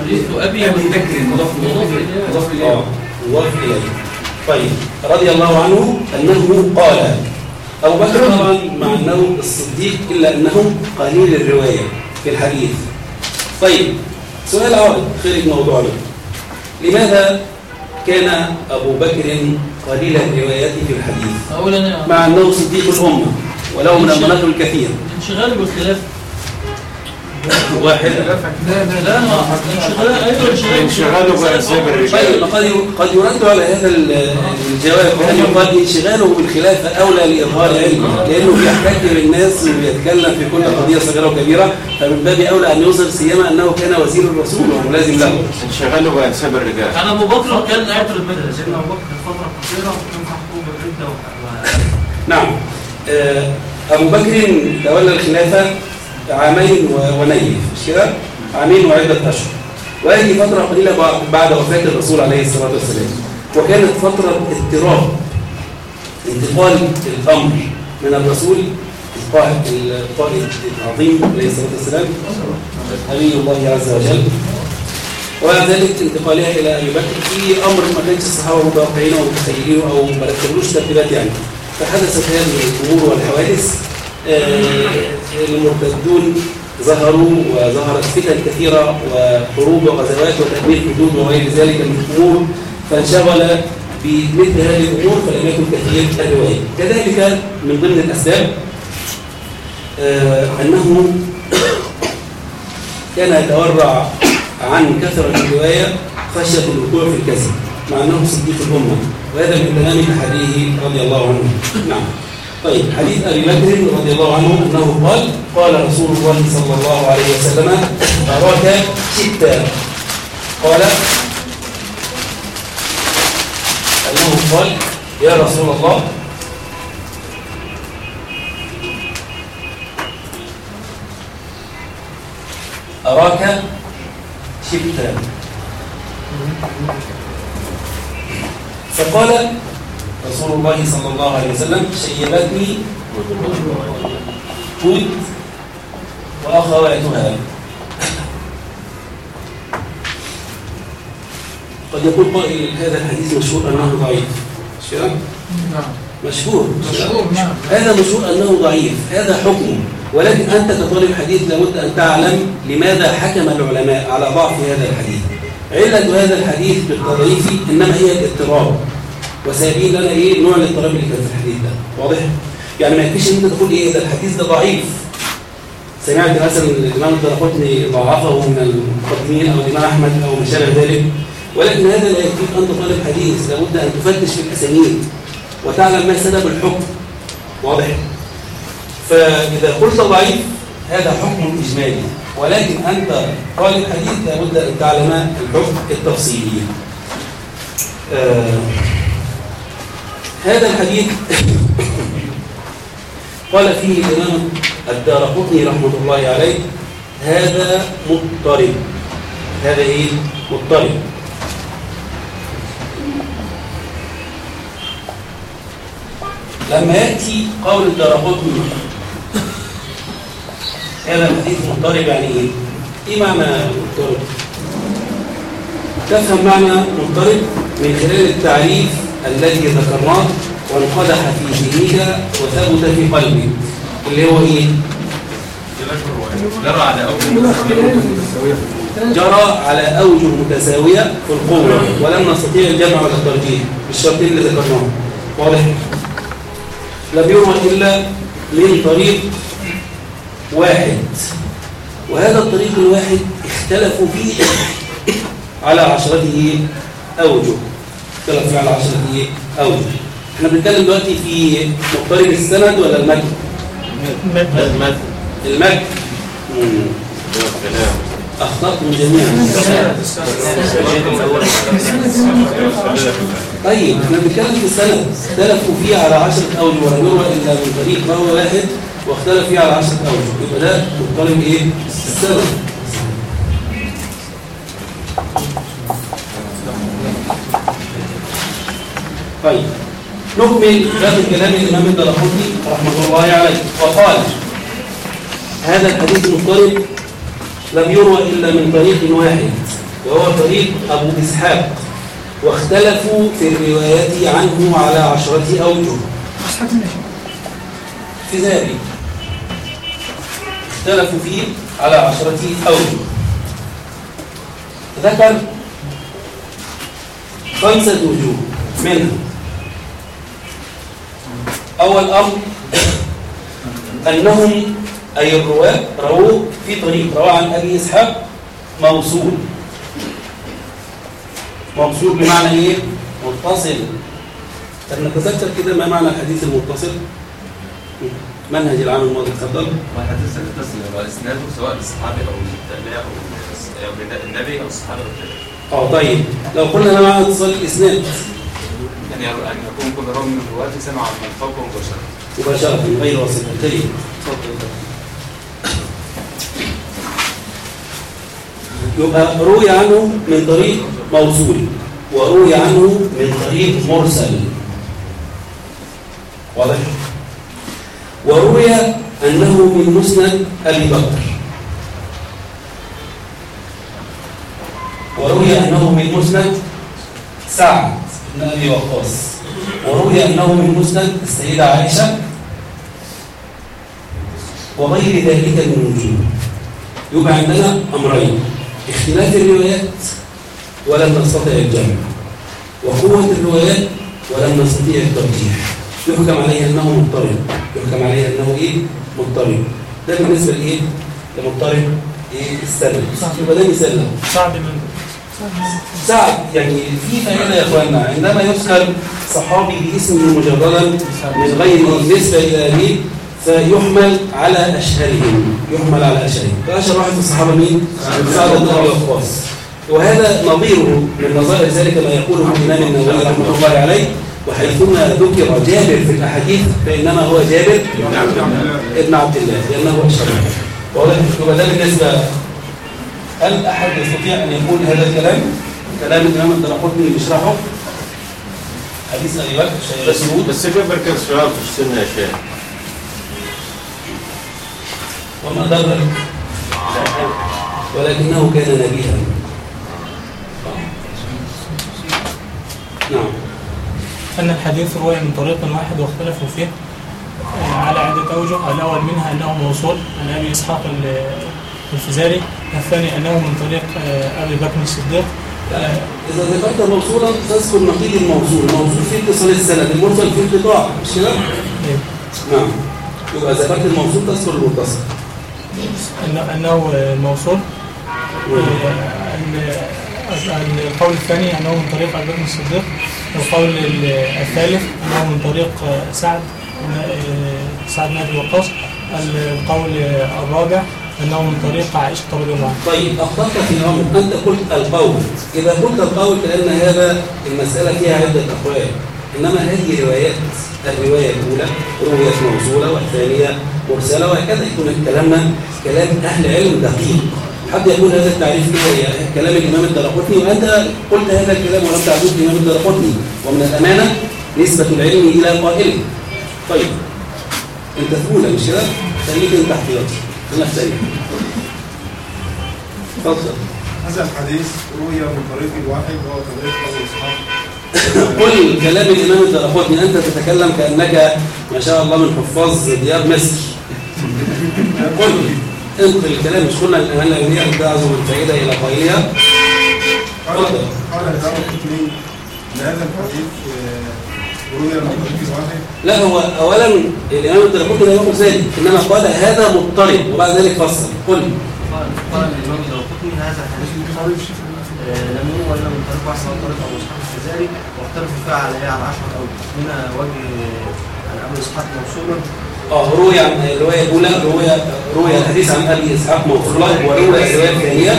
حديث أبي أبي بكر مضاف إليه. آه، مضاف إليه. طيب رضي الله عنه أنه قال أبو بكر طبعا مع أنه الصديق إلا أنه قليل الرواية في الحديث. طيب سؤال عارض خارج موضوعنا لماذا كان أبو بكر قليل الروايات في الحديث؟ اولا مع أنه صديق الأمة ولو من المناقب الكثير انشغاله بالخلاف. واحد. لا لا لا انشغاله بأسباب الرجال. طيب قد قد يرد على هذا ال- الجواب. بأن يقال انشغاله بالخلافة أولى لإظهار علمه؟ لأنه بيحتك بالناس وبيتكلم في كل قضية صغيرة وكبيرة فمن باب أولى أن يظهر سيما أنه كان وزير الرسول وملازم له. انشغاله بأنساب الرجال. أنا أبو بكر كان اعترف منه. سيدنا أبو بكر فترة قصيرة وكان محكوم بالرده و- نعم. آه، أبو بكر تولى الخلافة عامين ونيف مش كده؟ عامين وعدة أشهر وهذه فترة قليلة بع- بعد وفاة الرسول عليه الصلاة والسلام. وكانت فترة اضطراب انتقال الأمر من الرسول القائد القائد العظيم عليه الصلاة والسلام نبي الله عز وجل. وبعد ذلك انتقالها إلى أبي بكر في أمر ما كانش الصحابة متوقعينه أو متخيلينه أو ما رتبلوش ترتيبات يعني. فحدثت هذه الأمور والحوادث المرتدون ظهروا وظهرت فتن كثيرة وحروب وغزوات وتأمير حدود وغير ذلك من الأمور فانشغل بمثل هذه الأمور فلم يكن كثير الرواية كذلك من ضمن الأسباب آه، أنه كان يتورع عن كثرة الرواية خشية الوقوع في الكذب مع أنه صديق الأمة وهذا من تمام تحريه رضي الله عنه. نعم. طيب حديث أبي بكر رضي الله عنه أنه قال قال رسول الله صلى الله عليه وسلم أراك شتا قال أنه قال يا رسول الله. أراك شتا فقال رسول الله صلى الله عليه وسلم شيبتني هود وأخواتها قد يقول قائل هذا الحديث مشهور أنه ضعيف مش كده؟ نعم. مشهور مشهور نعم. هذا مشهور أنه ضعيف. هذا حكمه ولكن أنت كطالب حديث لابد أن تعلم لماذا حكم العلماء على ضعف هذا الحديث. علة هذا الحديث بالتضعيف إنما هي الاضطراب. وسيبين لنا إيه؟ نوع الاضطراب اللي كان في الحديث ده. واضح؟ يعني ما يكفيش إن أنت تقول إيه؟ ده الحديث ده ضعيف. سمعت مثلا الإمام الدرقطني ضعفه من المقدمين أو الإمام أحمد أو ما شابه ذلك. ولكن هذا لا يكفيك أنت طالب حديث لابد أن تفتش في الأسانيد وتعلم ما سبب الحكم. واضح؟ فإذا قلت ضعيف هذا حكم إجمالي. ولكن أنت طالب حديث لابد أن تعلم الحكم التفصيلي. آه. هذا الحديث قال فيه الإمام الدارقطني رحمة الله عليه هذا مضطرب هذا إيه؟ مضطرب لما يأتي قول الدارقطني هذا الحديث مضطرب يعني إيه؟ إيه معنى مضطرب؟ تفهم معنى مضطرب من خلال التعريف الذي ذكرناه وانقدح في ذهنك وثبت في قلبك اللي هو إيه؟ جرى على اول جرى على أوجه متساوية في القوة ولم نستطيع الجمع ولا الترجيح بالشرطين اللي ذكرناهم واضح؟ لم يروى إلا من طريق واحد. وهذا الطريق الواحد اختلفوا فيه على عشرته أوجه. اختلفوا فيه على عشرته أوجه إحنا بنتكلم دلوقتي في مضطرب السند ولا المتن؟ المد المتن. مم. أخطأتم جميعا طيب إحنا بنتكلم في السند اختلفوا فيه على عشرة أوجه ولم يروى إلا من طريق روى واحد واختلف فيه على عشرة أوجه يبقى ده مضطرب إيه؟ السبب طيب. نكمل باقي كلام الإمام الدرقطني رحمة الله عليه. وقال هذا الحديث المضطرب لم يروى إلا من طريق واحد وهو طريق أبو إسحاق واختلفوا في الروايات عنه على عشرة أوجه. في ذلك اختلفوا فيه على عشرة أوجه. ذكر خمسة وجوه منها. أول أمر أنهم أي الرواة رووا في طريق روى عن أبي إسحاق موصول. موصول بمعنى إيه؟ متصل. طب نتذكر كده ما معنى الحديث المتصل؟ منهج العام الماضي تفضل وحديث المتصل هو إسناده سواء للصحابي أو للتابع أو للنبي أو الصحابة أو آه طيب. لو قلنا ما معنى اتصال الاسناد أن يكون كل راوي من الرواة سمع من فوقه مباشرة. مباشرة من غير واسطة طيب يبقى روي عنه من طريق موصول وروي عنه من طريق مرسل. واضح؟ وروي أنه من مسند أبي بكر. وروي أنه من مسند سعد. بن أبي وقاص وروي أنه من مسند السيدة عائشة وغير ذلك من وجوه يبقى عندنا أمرين اختلاف الروايات ولم نستطع الجمع وقوة الروايات ولم نستطيع الترجيح يحكم عليه أنه مضطرب يحكم عليه أنه إيه؟ مضطرب ده بالنسبة لإيه؟ لمضطرب إيه؟ السند يبقى ده مثال له صعب من سعد يعني في فائدة يا اخوانا عندما يذكر صحابي باسمه مجردا من غير نسبة إلى أبيه فيحمل على أشهرهم يحمل على أشهرهم. فأشهر واحد في الصحابة مين؟ سعد بن أبي وقاص. وهذا نظيره من نظائر ذلك ما يقوله الإمام النووي رحمة الله عليه وحيثما ذكر جابر في الأحاديث فإنما هو جابر ابن عبد الله لأنه أشهر. ده بالنسبة هل أحد يستطيع أن يقول هذا الكلام؟ كلام الإمام الدرقطني اللي بيشرحه. حديث أبي بكر شيء بس بس جابر كان سؤال في السنة يا شيخ. وما درك ولكنه كان نبيها نعم. أن الحديث روي من طريق واحد واختلفوا فيه. آه، على عدة أوجه. الأول منها أنه موصول. عن أبي إسحاق ال- الفزاري الثاني أنه من طريق آه، أبي بكر الصديق. إذا ذكرت موصولا تذكر نقيض الموصول. الموصول فيه اتصال السند المرسل فيه انقطاع مش كده؟ إيه. نعم. يبقى ذكرت الموصول تذكر المتصل. أنه- أنه آه، موصول. آه، ال- ال- القول الثاني أنه من طريق أبي بكر الصديق. القول ال- الثالث أنه من طريق سعد سعد بن أبي وقاص القول الرابع أنه من طريق عائشة رضي الله عنها. طيب أخطأت في الأمر أنت قلت القول. إذا قلت القول كأن هذا المسألة فيها عدة أقوال. إنما هذه روايات الرواية الأولى رويت موصولة والثانية مرسلة وهكذا يكون كلامنا كلام أهل علم دقيق. حد يقول هذا التعريف كده هي كلام الإمام الدرقطني وأنت قلت هذا الكلام ولم تعبد الإمام الدرقطني. ومن الأمانة نسبة العلم إلى قائله طيب أنت ثقولة مش كده؟ خليك أنت احتياطي اتفضل هذا الحديث روي من طريق واحد وهو طريق قل كلام الإمام الدرقطني أنت تتكلم كأنك ما شاء الله من حفاظ ديار مصر. قل انقل الكلام مش قلنا الإمام الأولياء تعزم الفائدة إلى قائلها قال اتفضل. قال الإمام القطني ان هذا الحديث لا هو أولا الإمام الدرقطني لا يقول ذلك إنما قال هذا مضطرب وبعد ذلك فصل. قل. قال قال الإمام الدرقطني هذا الحديث مضطرب آه، لم يروى إلا من طريق وهو طريق أبو إسحاق الفزاري واختلفوا فيها على إيه؟ على 10 أوجه منها وجه عن أبو إسحاق موصولا آه روي عن الرواية الأولى روي روي الحديث عن أبي إسحاق موصولا وروي الرواية الثانية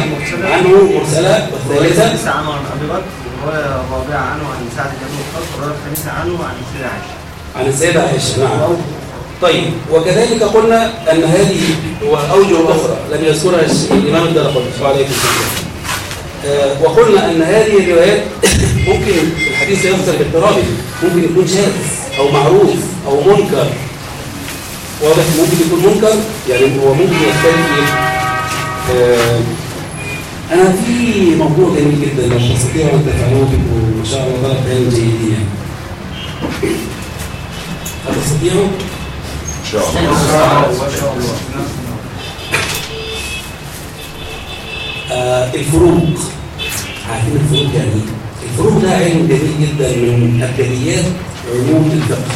عنه الثالثة عنه عن أبي بكر الرابعة عنه عن سعد بن أبي وقاص الخامسة عنه عن سيدة عائشة. عن السيدة عائشة نعم. طيب وكذلك قلنا أن هذه وأوجه أخرى لم يذكرها الإمام الدرقطني وعليه السلام. آه، وقلنا أن هذه الروايات ممكن الحديث يفسر باضطرابه ممكن يكون شاذ أو معروف أو منكر. واضح؟ ممكن يكون منكر يعني هو ممكن يختلف؟ آه، أنا في موضوع جميل جدا لو تستطيعوا أن تفعلوه تبقوا ما شاء الله طلب علم جيدين يعني. هل تستطيعوا؟ إن شاء الله. آه الفروق. عارفين الفروق يعني إيه؟ الفروق ده علم جميل جدا من أبجديات علوم الفقه.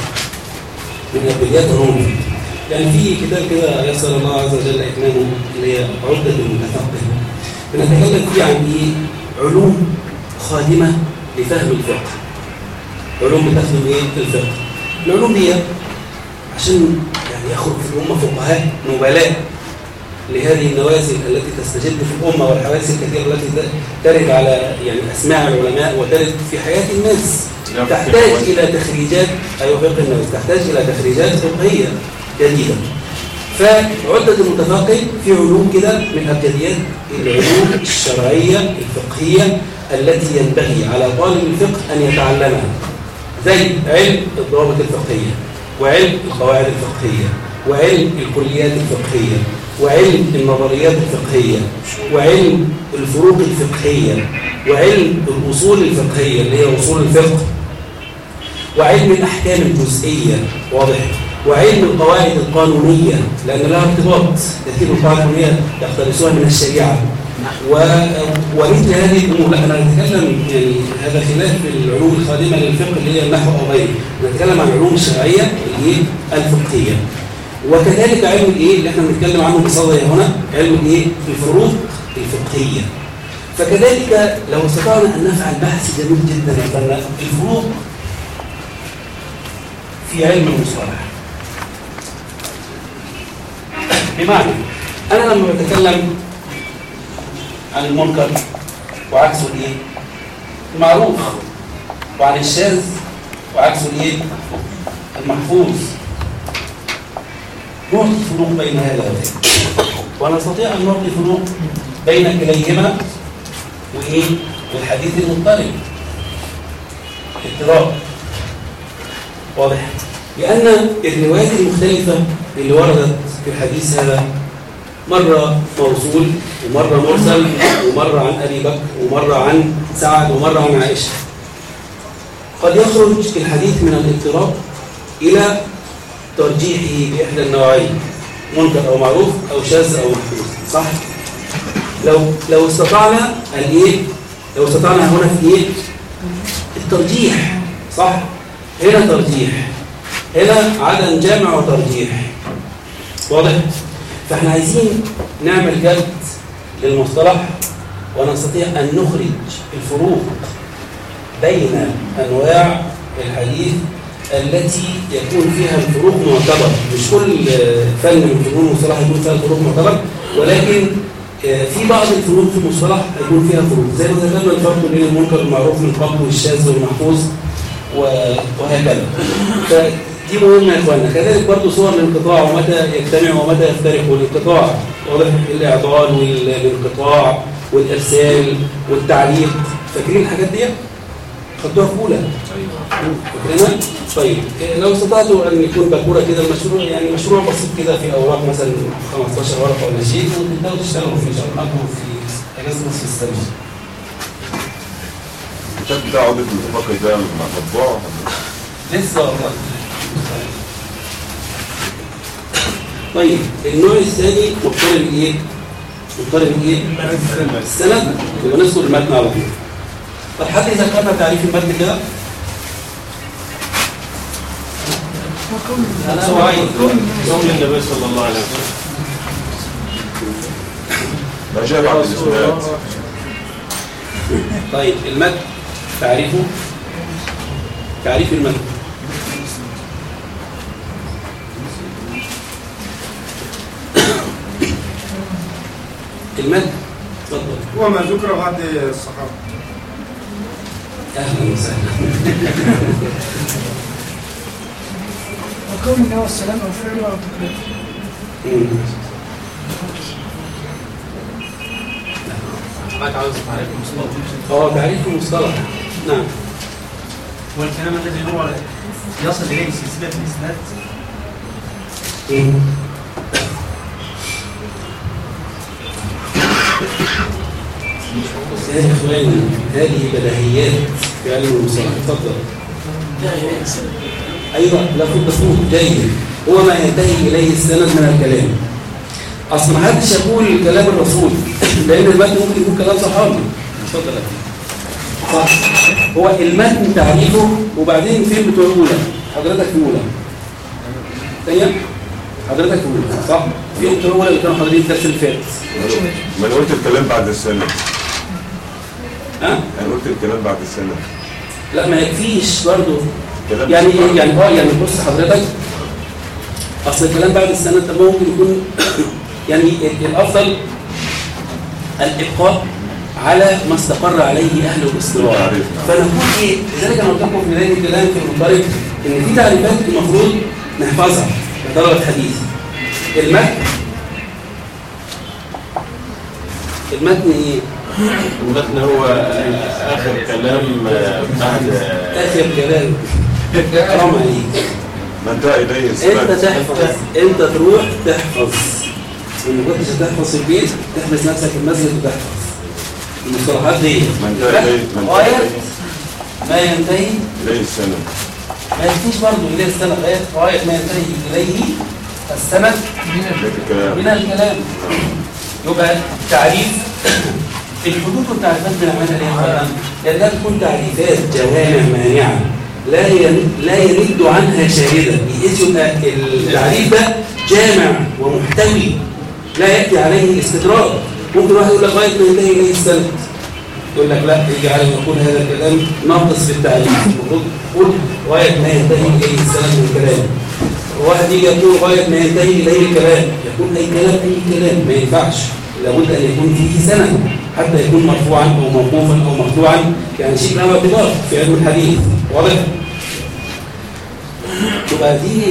من أبجديات علوم الفقه. يعني في كتاب كده يسر الله عز وجل إتمامه اللي هي عدة المتفقه بنتكلم فيه عن إيه؟ علوم خادمة لفهم الفقه علوم بتخدم إيه؟ الفقه العلوم دي عشان يعني يخرج في الأمة فقهاء نبلاء لهذه النوازل التي تستجد في الأمة والحوادث الكثيرة التي ترد على يعني أسماع العلماء وترد في حياة الناس تحتاج إلى تخريجات أيوة فقه الناس تحتاج إلى تخريجات فقهية جديدة فعدة المتفقه في علوم كده من أبجديات العلوم الشرعية الفقهية التي ينبغي على طالب الفقه أن يتعلمها زي علم الضوابط الفقهية وعلم القواعد الفقهية وعلم الكليات الفقهية وعلم النظريات الفقهية وعلم الفروق الفقهية وعلم الأصول الفقهية اللي هي أصول الفقه وعلم الأحكام الجزئية واضح؟ وعلم القواعد القانونية لأن لها ارتباط من القواعد القانونية يقتبسوها من الشريعة. ومثل هذه الأمور لا أنا أتكلم يعني هذا خلاف العلوم الخادمة للفقه اللي هي النحو أو غيره. نتكلم عن العلوم الشرعية اللي هي الفقهية. وكذلك علم الإيه؟ اللي إحنا بنتكلم عنه بصدد هنا علم الإيه؟ الفروق الفقهية. فكذلك لو استطعنا أن نفعل بحث جميل جدا مثلا الفروق في علم المصطلح. بمعنى أنا لما بتكلم عن المنكر وعكسه الايه المعروف وعن الشاذ وعكسه الايه المحفوظ. نعطي فروق بين هذا وذاك ونستطيع أن نعطي فروق بين كليهما وإيه؟ والحديث المضطرب. اضطراب واضح. لأن الروايات المختلفة اللي وردت في الحديث هذا مرة موصول ومرة مرسل ومرة عن أبي بكر ومرة عن سعد ومرة عن عائشة قد يخرج الحديث من الاضطراب إلى ترجيحه بإحدى النوعين منكر أو معروف أو شاذ أو محفوظ صح؟ لو لو استطعنا الإيه؟ لو استطعنا هنا في إيه؟ الترجيح صح؟ هنا ترجيح هنا عدم جامع وترجيح واضح؟ فإحنا عايزين نعمل جد للمصطلح ونستطيع أن نخرج الفروق بين أنواع الحديث التي يكون فيها الفروق معتبر مش كل فن من فنون المصطلح يكون فيها الفروق معتبر ولكن في بعض الفروق في المصطلح يكون فيها فروق. زي ما ذكرنا الفرق بين المنكر المعروف من قبل والشاذ والمحفوظ وهكذا. فدي مهمه يا كذلك برضه صور الانقطاع ومتى يجتمع ومتى يفترق والانقطاع واضح الإعطال والانقطاع والإرسال والتعليق. فاكرين الحاجات دي؟ خدوها في اولى فاكرينها؟ طيب. لو استطعتوا أن يكون باكورة كده المشروع يعني مشروع بسيط كده في أوراق مثلا 15 ورقة ولا شيء وتبداوا تشتغلوا فيه إن شاء الله. معاكم في أجازة نصف السنة. الكتاب بتاع عودة المتفقه ده مطبوع لسه والله. طيب النوع الثاني مضطرب إيه؟ مضطرب إيه؟ السند يبقى نذكر المتن على طول طب حد ذكرنا تعريف المتن كده؟ النبي صلى الله عليه وسلم طيب المتن تعريفه تعريف المتن المتن اتفضل هو ما ذكر بعد الصحابة. أهلا وسهلا. كون الله والسلام أو فعله أو مم. حضرتك عاوز تعريف المصطلح آه تعريف المصطلح نعم. والكلام الذي هو يصل إليه سلسلة الإسناد. يا أخواني هذه بديهيات في علم المصطلح اتفضل أيوه لا خد خطوط جيد. هو ما ينتهي إليه السند من الكلام. اصل ما حدش يقول كلام الرسول. لأن المتن ممكن يكون كلام صحابي. اتفضل. صح هو المتن تعريفه وبعدين فين بتوع اولى حضرتك في اولى ثانية. حضرتك في اولى صح؟ في اولى اللي كانوا حاضرين الدرس اللي فات. ما أنا قلت الكلام بعد السنة ها؟ أنا قلت الكلام بعد السنة. لا ما يكفيش برضه. يعني يعني آه يعني بص حضرتك أصل الكلام بعد السنة ده ممكن يكون يعني ال- الأفضل الإبقاء على ما استقر عليه أهل الاصطلاح. فنقول إيه؟ لذلك أنا قلت لكم في بداية الكلام في المنطلق إن في تعريفات المفروض نحفظها كطلبه حديث المتن المتن إيه؟ المتن هو آخر كلام بعد آخر كلام. حرام عليك ما اليه انت السنة تحفظ انت تروح تحفظ. وما كنتش هتحفظ في البيت تحبس نفسك في المسجد وتحفظ. المصطلحات دي. ما انتهى غاية ما ينتهي. إليه السنة ما ينتهيش برضه إليه السنة غاية غاية ما ينتهي إليه السند ده الكلام. من الكلام. يبقى تعريف. الحدود والتعريفات بنعملها ليه يا اخوانا؟ لانها تكون تعريفات جوامع مانعه لا لا يرد عنها شاهدا بحيث يبقى التعريف ده جامع ومحتوي. لا يأتي عليه استدراك ممكن واحد يقول لك غاية ما ينتهي إليه السند يقول لك لا يجعل يقول هذا الكلام ناقص في التعريف المفروض قول غاية ما ينتهي إليه السند من الكلام. واحد يجي يقول غاية ما ينتهي إليه الكلام. يقول أي كلام أي كلام. ما ينفعش. لابد أن يكون فيه سند حتى يكون مرفوعا أو موقوفا أو مقطوعا يعني شيء له اعتبار في علم الحديث واضح؟ تبقى دي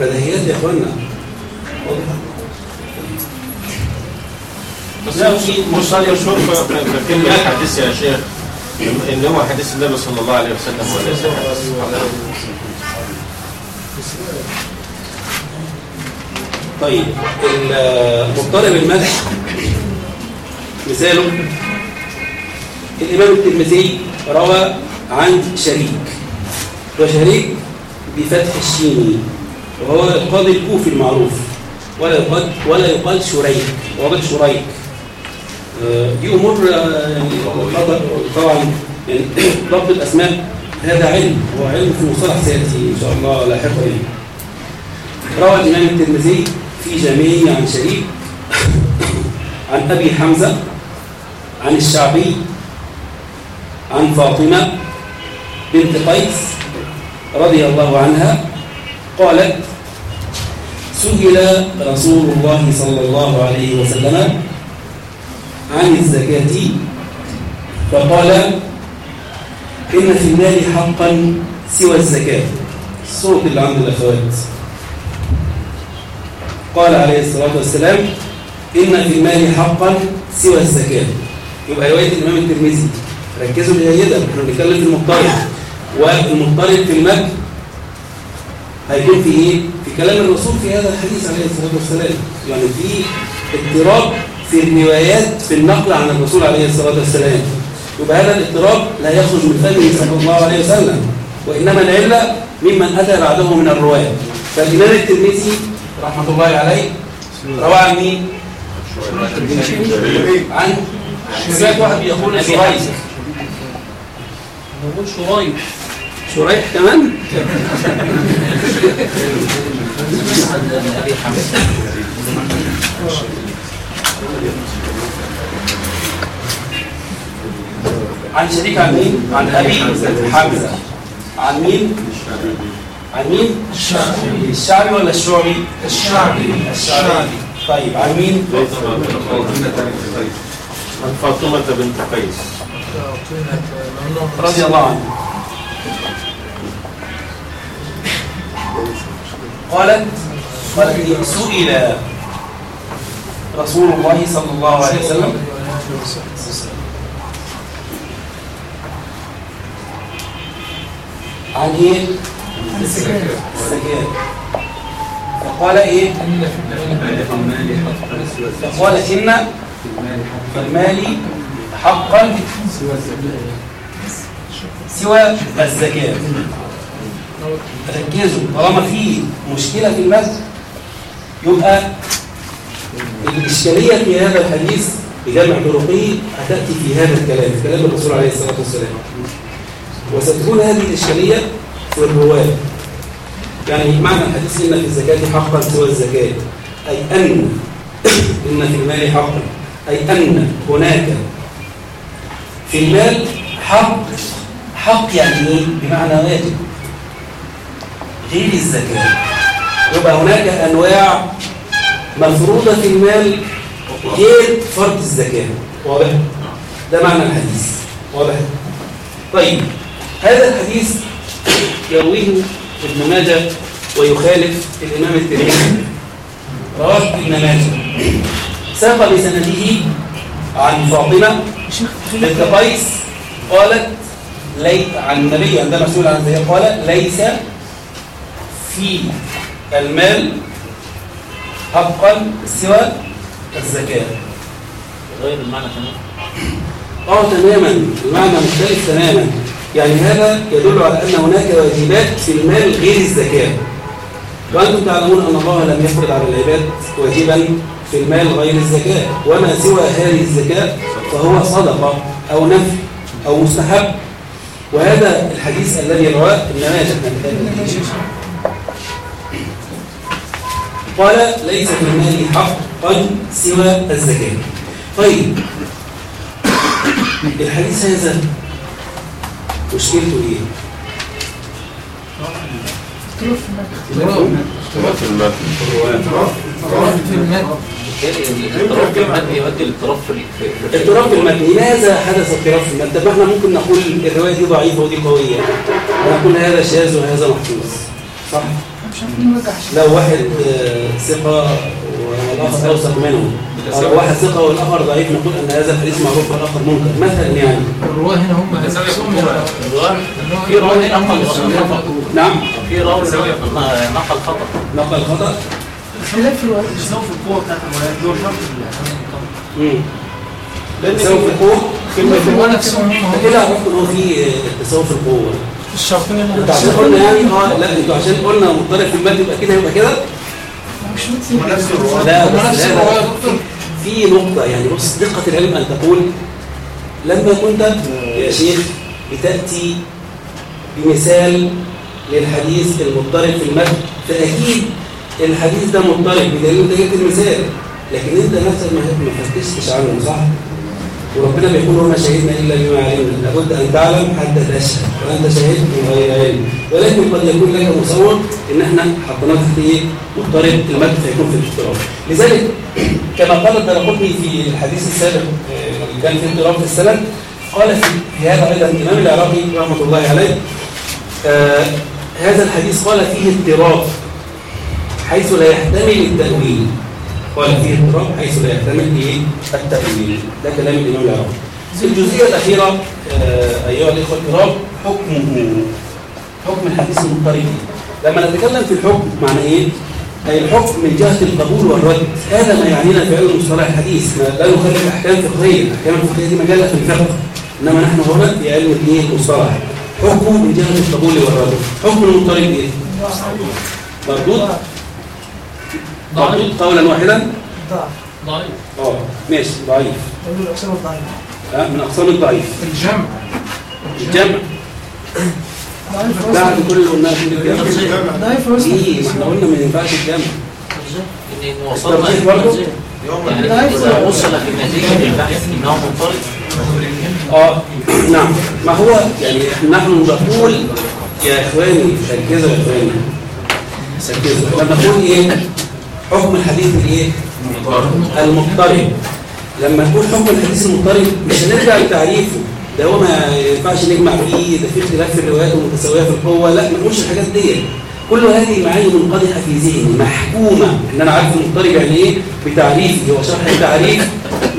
بديهيات يا اخوانا واضح؟ بس في مصدر شوف كلمة حديث يا شيخ إن هو حديث النبي صلى الله عليه وسلم وليس حديث طيب مضطرب المدح مثاله. الإمام الترمذي روى عن شريك وشريك بفتح الشين وهو القاضي الكوفي المعروف ولا يقال ولا يقال شريك واضح شريك. آه، دي امور آه، يعني خطأ طبعا يعني ضبط الأسماء هذا علم هو علم في مصطلح سياسي إن شاء الله لاحقا. روى الإمام الترمذي في جميع عن شريك عن أبي حمزة عن الشعبي عن فاطمة بنت قيس رضي الله عنها قالت سئل رسول الله صلى الله عليه وسلم عن الزكاة فقال إن في المال حقا سوى الزكاة. الصوت اللي عند الأخوات قال عليه الصلاة والسلام إن في المال حقا سوى الزكاة. يبقى رواية الإمام الترمذي ركزوا جيدا إحنا بنتكلم في المضطرب والمضطرب في المد هيكون في إيه؟ في كلام الرسول في هذا الحديث عليه الصلاة والسلام. يعني في اضطراب في الروايات في النقل عن الرسول عليه الصلاة والسلام. يبقى هذا الاضطراب لا يخرج من فمه صلى الله عليه وسلم وإنما العلة ممن أتى بعده من الرواية. فالإمام الترمذي رحمة الله عليه روى عن مين؟ عن سمعت واحد بيقول شريح نقول شرايط شريح كمان؟ عن شريك عن مين؟ عن أبي حمزة عن مين؟ عن مين؟ الشعبي الشعبي ولا الشعبي؟ الشعبي الشعبي طيب عن مين؟ عن فاطمة بنت قيس رضي الله عنه قالت قالت؟ سئل رسول الله صلى الله عليه وسلم عن إيه. الزكاة فقال إيه؟ فقال إن في المال حقا سوى الزكاة. ركزوا طالما في مشكلة في المال يبقى الإشكالية في هذا الحديث بجمع طرقه هتأتي في هذا الكلام كلام الرسول عليه الصلاة والسلام. وستكون هذه الإشكالية في الرواة يعني معنى الحديث إن في الزكاة حقا سوى الزكاة أي أن إن في المال حقا أي أن هناك في المال حق حق يعني إيه؟ بمعنى واجب غير الزكاة يبقى هناك أنواع مفروضة في المال غير فرض الزكاة واضح؟ ده معنى الحديث واضح؟ طيب هذا الحديث يرويه ابن ماجه ويخالف الإمام الترمذي. رواه ابن ماجه. ساق بسنده عن فاطمة بنت قيس قالت لي عن النبي عندما سئل عن ذلك قال ليس في المال حقا سوى الزكاة. غير المعنى تمام آه تماما. المعنى مختلف تماما. يعني هذا يدل على أن هناك واجبات في المال غير الزكاة. وأنتم تعلمون أن الله لم يفرض على العباد واجبا في المال غير الزكاة. وما سوى هذه الزكاة فهو صدقة أو نفل أو مستحب. وهذا الحديث الذي رواه ابن ماجه. قال ليس في المال حقا سوى الزكاة. طيب. الحديث هذا مشكلته إيه؟ اختلاف المتن اضطراب المتن لماذا حدث اضطراب في المتن؟ طب ما إحنا ممكن نقول الرواية دي ضعيفة ودي قوية ونقول هذا شاذ وهذا محفوظ صح؟ مش عارفين نرجع لو واحد آه، ثقة والآخر أوثق منه. أو واحد ثقة والآخر ضعيف نقول أن هذا الحديث معروف والآخر منكر. مثلا يعني. الرواه هنا هم نفسهم في راوي نقل خطأ نعم. في راوي نقل خطأ نقل خطأ خلاف في الوقت في القوة بتاعت الروايات دول شرط امم تساوي في القوة؟ الرواه نفسهم هم كده عرفت ان هو في تساوي في القوة. الشرطين اللي قلنا يعني آه لا أنتوا عشان قلنا مضطرب في المد يبقى كده يبقى كده مش متسيب نفس الروايات لا بس لا، لا. في نقطة يعني بص دقة العلم أن تقول لما كنت يا شيخ بتأتي بمثال للحديث المضطرب في المتن فأكيد الحديث ده مضطرب بدليل انت جبت المثال لكن أنت نفسك ما ما فتشتش عنه صح؟ وربنا بيقول وما شهدنا إلا بما علمنا لابد أن تعلم حتى تشهد وأنت شهدت من غير علم. ولكن قد يكون لك مصور إن إحنا حطيناه تحت إيه؟ مضطرب المد فيكون في الاضطراب لذلك كما قال الدرقطني في الحديث السابق آه، اللي كان فيه اضطراب في السند قال في في هذا أيضا الإمام العراقي رحمة الله عليه آه هذا الحديث قال فيه اضطراب حيث لا يحتمل التأويل. قال فيه اضطراب حيث لا يحتمل إيه التأويل. ده كلام الإمام العراقي الجزئية الأخيرة آه أيها الإخوة الكرام حكمه. حكم الحديث المضطرب. لما نتكلم في الحكم معنى إيه؟ أي الحكم من جهة القبول والرد. هذا ما يعنينا في علم مصطلح الحديث. لا نخالف أحكام فقهية. الأحكام الفقهية دي مجالة في الفقه. إنما نحن هنا في علم الدين المصطلح. حكمه من جهة القبول والرد. حكم المضطرب إيه؟ مردود. مردود قولا واحدا. ضعف ضعيف. آه ماشي ضعيف. تقول الأقسام الضعيف ها من أقسام الضعيف الجمع. الجمع. ضعيف بعد كل اللي قلناه في الجمع. ضعيف وصل إيه ما إحنا قلنا ما ينفعش الجمع. إن وصلنا الترجيح برضه؟ يعني وصل في النتيجة للبحث إنه منطلق آه نعم. ما هو يعني نحن نقول يا إخواني ركزوا يا إخواني. ركزوا لما نقول إيه؟ حكم الحديث الايه المضطرب. لما نقول حكم الحديث المضطرب مش هنرجع لتعريفه. ده هو ما ينفعش نجمع فيه ده في اختلاف في الروايات ومتساويه في القوة. لا ما نقولش الحاجات دي كل هذه المعاني منقدحة في ذهني محكومة. إن أنا عارف المضطرب يعني إيه؟ بتعريفه. وشرح التعريف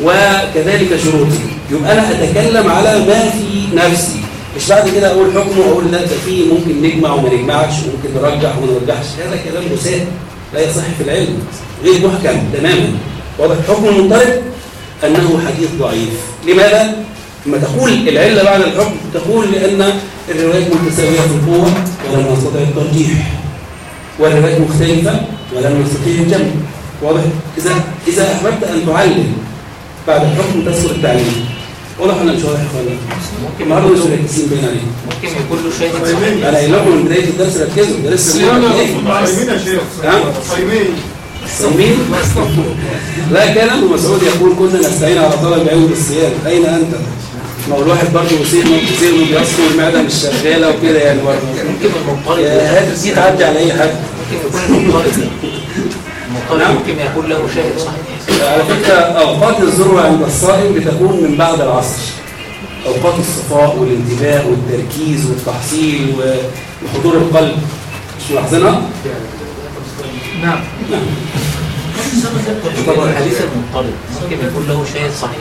وكذلك شروطه. يبقى أنا أتكلم على ما في نفسي. مش بعد كده أقول حكم واقول لا ده فيه ممكن نجمع وما نجمعش وممكن نرجح وما نرجحش. هذا كلام مساء لا يصح في العلم. غير محكم تماما. واضح حكم المضطرب أنه حديث ضعيف. لماذا؟ لما تقول العلة بعد الحكم تقول لأن الروايات متساوية في القوة ولم نستطع الترجيح والروايات مختلفة ولم نستطيع الجمع. واضح؟ اذا إذا أحببت أن تعلم بعد الحكم تذكر التعليم. واضح ولا مش واضح يا اخوانا ممكن النهارده مش مركزين عليه ممكن يكون له شاهد. صحيح أنا قايل لكم من بداية الدرس ركزوا. ده لسه صايمين يا شيخ نعم صايمين صميم لا كان ابو مسعود يقول كنا نستعين على طلب عيون الصيام أين أنت؟ ما هو الواحد برضه يصير يصير بيصفر المعدة مش شغاله وكده يعني برضه. هات دي تعدي على أي حد؟ ممكن يكون المضطرب ممكن يكون له شاهد صحيح. على فكرة أوقات الذروه عند الصائم بتكون من بعد العصر. أوقات الصفاء والانتباه والتركيز والتحصيل وحضور القلب. مش ملاحظينها؟ نعم. نعم. طب الحديث المضطرب ممكن يكون له شاهد صحيح.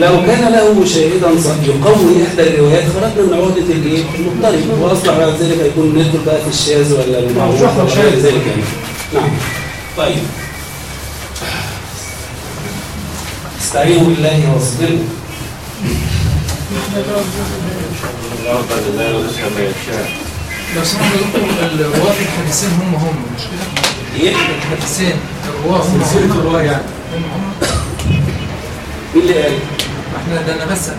لو كان له شاهدا ص- يقوي إحدى الروايات خرجنا من عهده الإيه؟ المضطرب. وأصبح بعد ذلك هيكون ندخل بقى في الشاذ ولا المعروف ولا غير ذلك. يعني نعم. طيب. استعينوا بالله واصبروا. لو سمحت لكم الرواة في الحديثين هم هم مش كده؟ إيه؟ الحديثين الرواة هم سلسلة هم الرواية يعني. هم هم. مين اللي قال؟ إحنا ده أنا بسأل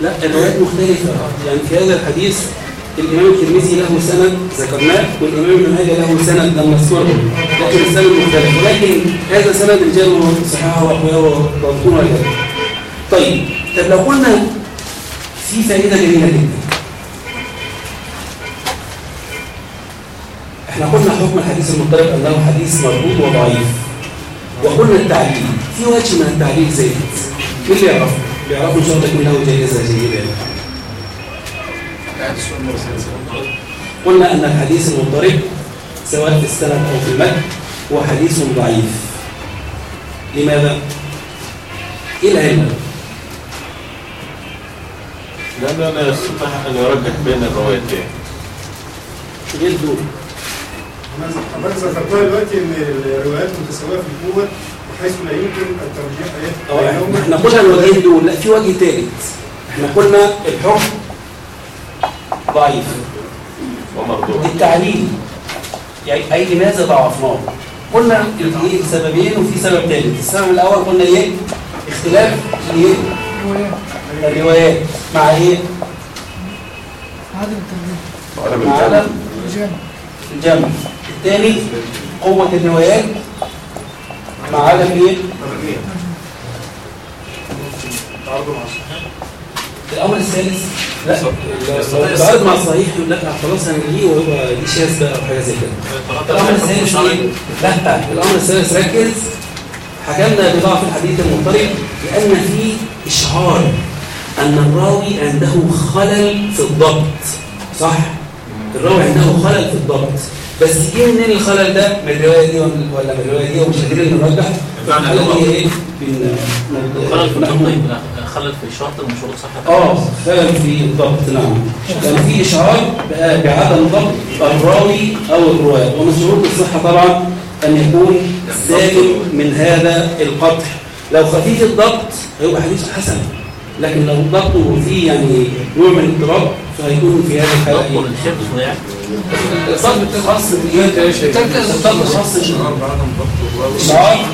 لا الروايات مختلفة. يعني في هذا الحديث الإمام الترمذي له سند ذكرناه والإمام ابن ماجه له سند لم نذكره لكن السند مختلف ولكن هذا سند رجاله صحيحة وأقوياء وضبطون وكذا طيب طب لو قلنا في فائدة جميلة جدا. إحنا قلنا حكم الحديث المضطرب أنه حديث مردود وضعيف وقلنا التعليل في وجه من التعليل زيد مين اللي يعرفه؟ بيعرفوا إن شاء الله يكون له يعني. قلنا أن الحديث المضطرب سواء في السند أو في المتن هو حديث ضعيف لماذا؟ إيه العلم؟ لأنه لا يستطيع أن يرجح بين الروايتين غير دول حضرتك ذكرتها دلوقتي إن الروايات متساوية في القوة بحيث لا يمكن الترجيح إيه. إحنا قلنا الوجهين دول لا في وجه ثالث إحنا قلنا الحكم ضعيف. ومردود. التعليل يعني أي لماذا ضعفناه قلنا سببين وفي سبب ثالث السبب الأول قلنا إيه اختلاف الايه الروايات. مع إيه؟ عدم وعدم مع الجمع عدم الجمع. الثاني قوة الروايات. مع عدم إيه؟ الامر الثالث لا التعارض مع الصحيح يقول لك خلاص هنلغيه ويبقى دي شاذ بقى أو حاجة زي كده. الامر الثالث إيه؟ لا الامر الثالث ركز. حكمنا بضعف الحديث المضطرب لأن فيه إشعار أن الراوي عنده خلل في الضبط صح؟ الراوي عنده خلل في الضبط. بس إيه منين الخلل ده من الرواية دي ولا من الرواية دي ومش قادرين نرجح الخلل إيه؟ في يبقى خلل في شرط من شروط صحة آه خلل في الضبط نعم. كان في إشعار بعدم ضبط الراوي أو الرواه ومن شروط الصحة طبعا أن يكون سالم من هذا القطع. لو خفيف الضبط هيبقى حديث حسن. لكن لو ضبطه فيه يعني نوع من الاضطراب فهيكون في هذا الحالة إيه الحفظ يعني الضبط خاص خاص بالاشعار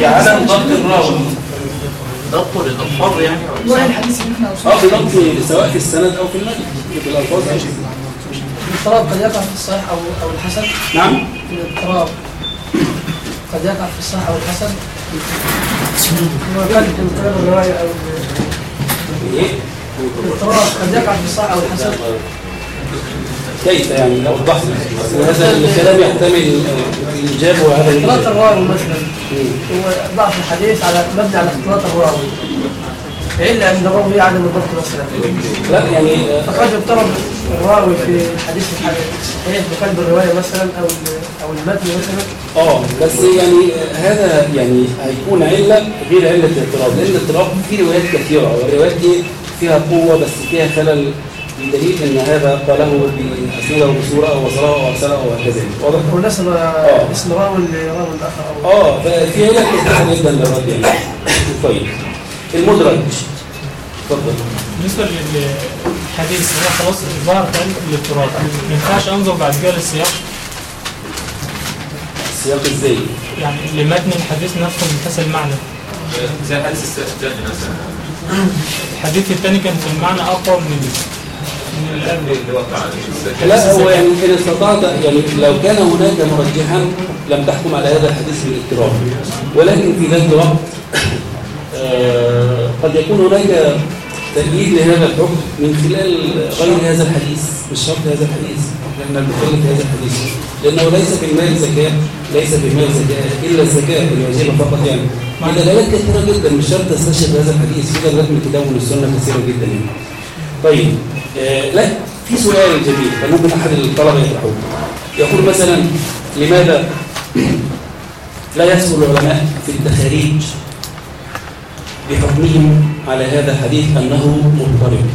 بعدم ضبط الراوي ضبطه للألفاظ يعني نوع الحديث اللي إحنا آه بضبط سواء في السند أو في أو في- الاضطراب قد يقع في الصحيح أو أو نعم. الاضطراب قد يقع في الصحيح أو الحسن هو قد اضطراب الروايه أو الاضطراب قد يقع في الصحيح أو الحسن كيف يعني؟ لو وضحت وهذا الكلام يحتمل الاجابه وهذا اختلاط. الراوي مثلا. هو ضعف الحديث على مبني على اختلاط الراوي. علة عند الراوي هي عدم الضبط مثلا. لا يعني فقد اضطرب الراوي في حديث الصحيح بقلب الرواية مثلا أو ال- أو المتن مثلا. آه بس يعني هذا يعني هيكون علة غير علة الاضطراب لأن الاضطراب فيه روايات كثيرة والروايات دي فيها قوة بس فيها خلل. بدليل إن هذا قاله بأسنده بصورة أو وصله أو أرسله أو هكذا. واضح؟ ونسب اسم راوي لراوي الآخر أو آه ففي علة كثيرة جدا للرد يعني. طيب. المدرج. اتفضل بالنسبة للحديث هو خلاص ظهر علة الاضطراب ما ينفعش أنظر بعد كده للسياق. السياق إزاي؟ يعني لمتن الحديث نفسه من حيث المعنى. زي الحديث الثاني مثلا. الحديث الثاني كان في المعنى أقوى من ال- من الأول اللي الحديث لا هو يعني إن استطعت يعني لو كان هناك مرجحا لم تحكم على هذا الحديث بالاضطراب ولكن في ذات الوقت آه، قد يكون هناك تأييد لهذا الحكم من خلال غير هذا الحديث مش شرط هذا الحديث إحنا بنتكلم في هذا الحديث. لأنه ليس في المال زكاة ليس في المال زكاة إلا الزكاة الواجبة فقط يعني. في دلالات كثيرة جدا مش شرط تستشهد بهذا الحديث. في دلالات من الكتاب ومن السنة كثيرة جدا. يعني طيب آه لا في سؤال جميل كان ممكن أحد الطلبة يطرحه. يقول مثلا لماذا لا يسهل العلماء في التخاريج بحكمهم على هذا الحديث أنه مضطرب؟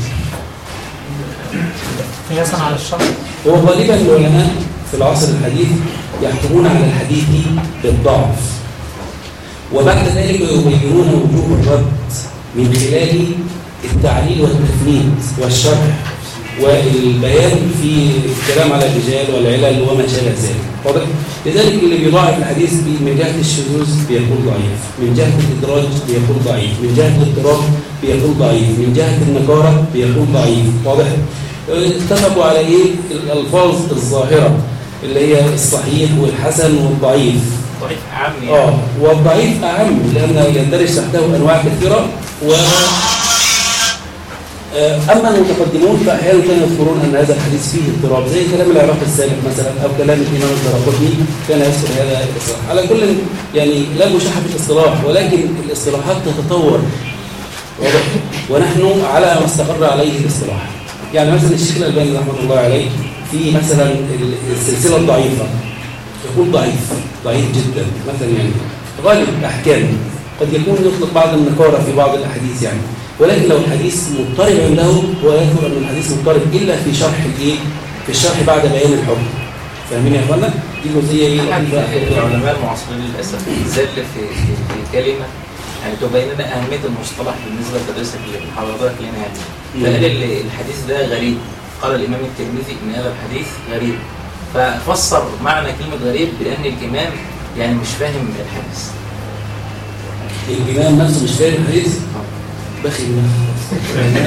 قياسا على الشرع. هو غالبا العلماء في العصر الحديث يحكمون على الحديث بالضعف وبعد ذلك يبينون وجوه الرد من خلال التعليل والتفنيد والشرح والبيان في الكلام على الرجال والعلل وما شابه ذلك. واضح؟ لذلك اللي بيضاعف الحديث من جهة الشذوذ بيكون ضعيف من جهة الإدراج بيكون ضعيف من جهة الاضطراب بيكون ضعيف من جهة النكاره بيكون ضعيف. واضح؟ اتفقوا على إيه؟ الألفاظ الظاهرة اللي هي الصحيح والحسن والضعيف. ضعيف عام يعني. آه والضعيف أعم لأن يندرج تحته أنواع كثيرة و آه، أما المتقدمون فاحيانا كانوا يذكرون أن هذا الحديث فيه اضطراب؟ زي كلام العراق السابق مثلا أو كلام الإمام الدرقطني كان يذكر هذا الاصطلاح على كل يعني لا مشاحة في الاصطلاح ولكن الاصطلاحات تتطور. واضح؟ ونحن على ما استقر عليه الاصطلاح. يعني مثلا الشيخ الألباني رحمة الله عليه في مثلا ال- السلسلة الضعيفة يقول ضعيف ضعيف جدا. مثلا يعني غالب احكام قد يكون يطلق بعض النكاره في بعض الأحاديث يعني. ولكن لو الحديث مضطرب عنده هو يذكر إن الحديث مضطرب إلا في شرح الايه في الشرح بعد بيان الحكم. فاهمين يا اخوانا دي جزئية إيه أحد لطيفة. العلماء المعاصرين للأسف زل في, في, كلمة يعني تبين لنا أهمية المصطلح بالنسبة لدراسة حضرتك لنا يعني. فقال ال- الحديث ده غريب. قال الإمام الترمذي إن هذا الحديث غريب. ففسر معنى كلمة غريب بأن الإمام يعني مش فاهم الحديث. الإمام نفسه مش فاهم الحديث؟ بخي يعني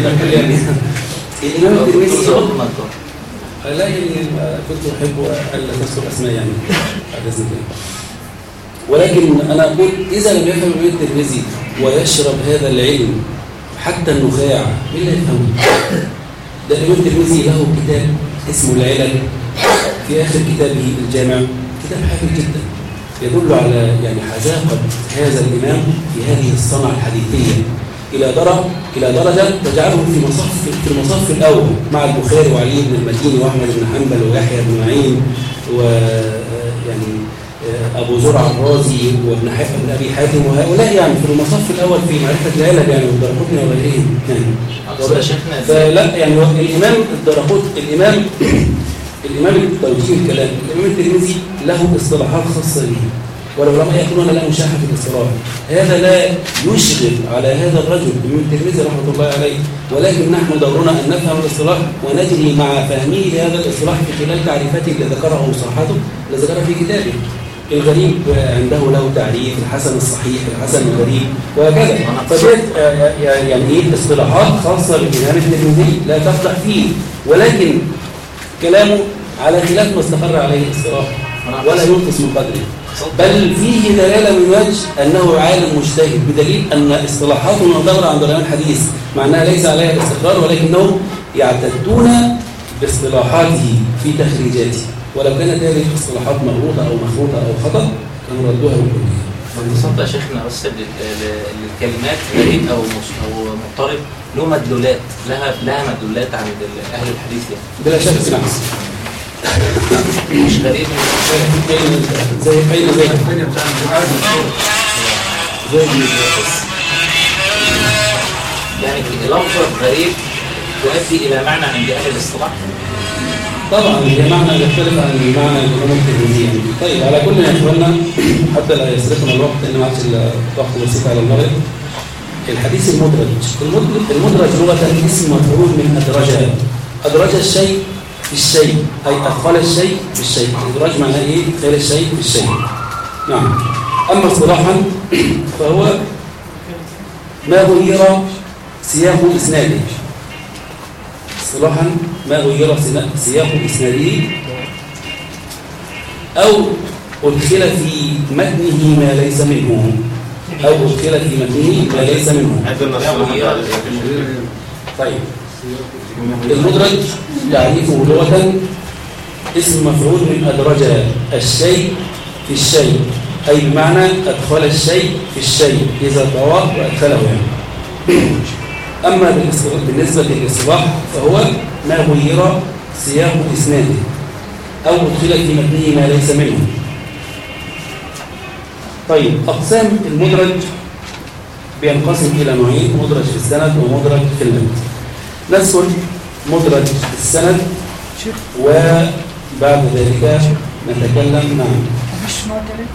الامام الترمذي لا كنت احب الا تذكر اسماء يعني. ولكن أنا أقول إذا لم يفهم الامام الترمذي ويشرب هذا العلم حتى النخاع مين اللي يفهمه؟ ده الامام الترمذي له كتاب اسمه العلل في آخر كتابه الجامع كتاب حافل جدا يدل على يعني حذاقة هذا الإمام في هذه الصنعة الحديثية إلى درجه إلى درجة تجعله في مصف في المصف الأول مع البخاري وعلي بن المديني وأحمد بن حنبل ويحيى بن معين و يعني أبو زرع الرازي وابن حاتم بن أبي حاتم وهؤلاء يعني في المصف الأول في معرفة العلل يعني والدرقطني يعني. أقصد يا شيخنا فلا يعني هو الإمام الدرقوت الامام الإمام توجيه الكلام الإمام الترمذي له إصطلاحات خاصة به. والعلماء يقولون لا مشاحه في الاصطلاح هذا لا يشغل على هذا الرجل. الإمام الترمذي رحمة الله عليه ولكن نحن دورنا أن نفهم الاصطلاح ونجري مع فهمه لهذا الاصطلاح في خلال تعريفاته اللي ذكرها ومصطلحاته اللي ذكرها في كتابه. الغريب عنده له تعريف الحسن الصحيح الحسن الغريب وهكذا. فديت يعني إيه اصطلاحات خاصة بالامام الترمذي لا تفضح فيه. ولكن كلامه على خلاف ما استقر عليه الاصطلاح ولا ينقص من قدره بل فيه دلالة من وجه أنه عالم مجتهد بدليل أن اصطلاحاته معتبره عند علماء الحديث مع انها ليس عليها الاستقرار ولكنهم يعتدون باصطلاحاته في تخريجاته. ولو كانت هذه الاصطلاحات مغلوطه أو مخروطه أو خطأ كانوا ردوها بالكليه باختصار بقى شيخنا بس للكلمات غريب أو أو مضطرب له مدلولات لها لها مدلولات عند أهل الحديث يعني. بلا شك نعم غريب زي زي يعني لفظة غريب تؤدي إلى معنى عند أهل الاصطلاح طبعا هي معنى يختلف عن هو التلميذي يعني. طيب على كل يا اخوانا حتى لا يسرقنا الوقت لأن ما عادش الا وقت بسيط على المغرب الحديث المدرج المدرج, المدرج لغه اسم مفعول من ادرجه ادرج الشيء أي ادخل الشيء في الشيء إدراج معناه إيه؟ ادخال الشيء في الشيء نعم. أما اصطلاحا فهو ما غير سياق إسناده. اصطلاحا ما غير سياق إسناده. أو أدخل في متنه ما ليس منه. أو أدخل في متنه ما ليس منه. طيب. المدرج تعريفه لغه اسم مفعول من أدرج الشيء في الشيء أي بمعنى أدخل الشيء في الشيء إذا طواه وأدخله يعني. أما بالنسبة للإصلاح فهو ما غير سياق إسناده أو أدخل في متنه ما ليس منه. طيب أقسام المدرج بينقسم إلى نوعين مدرج في السند ومدرج في المتن. نذكر مدرج السند وبعد ذلك نتكلم نعم مفيش نوع تالت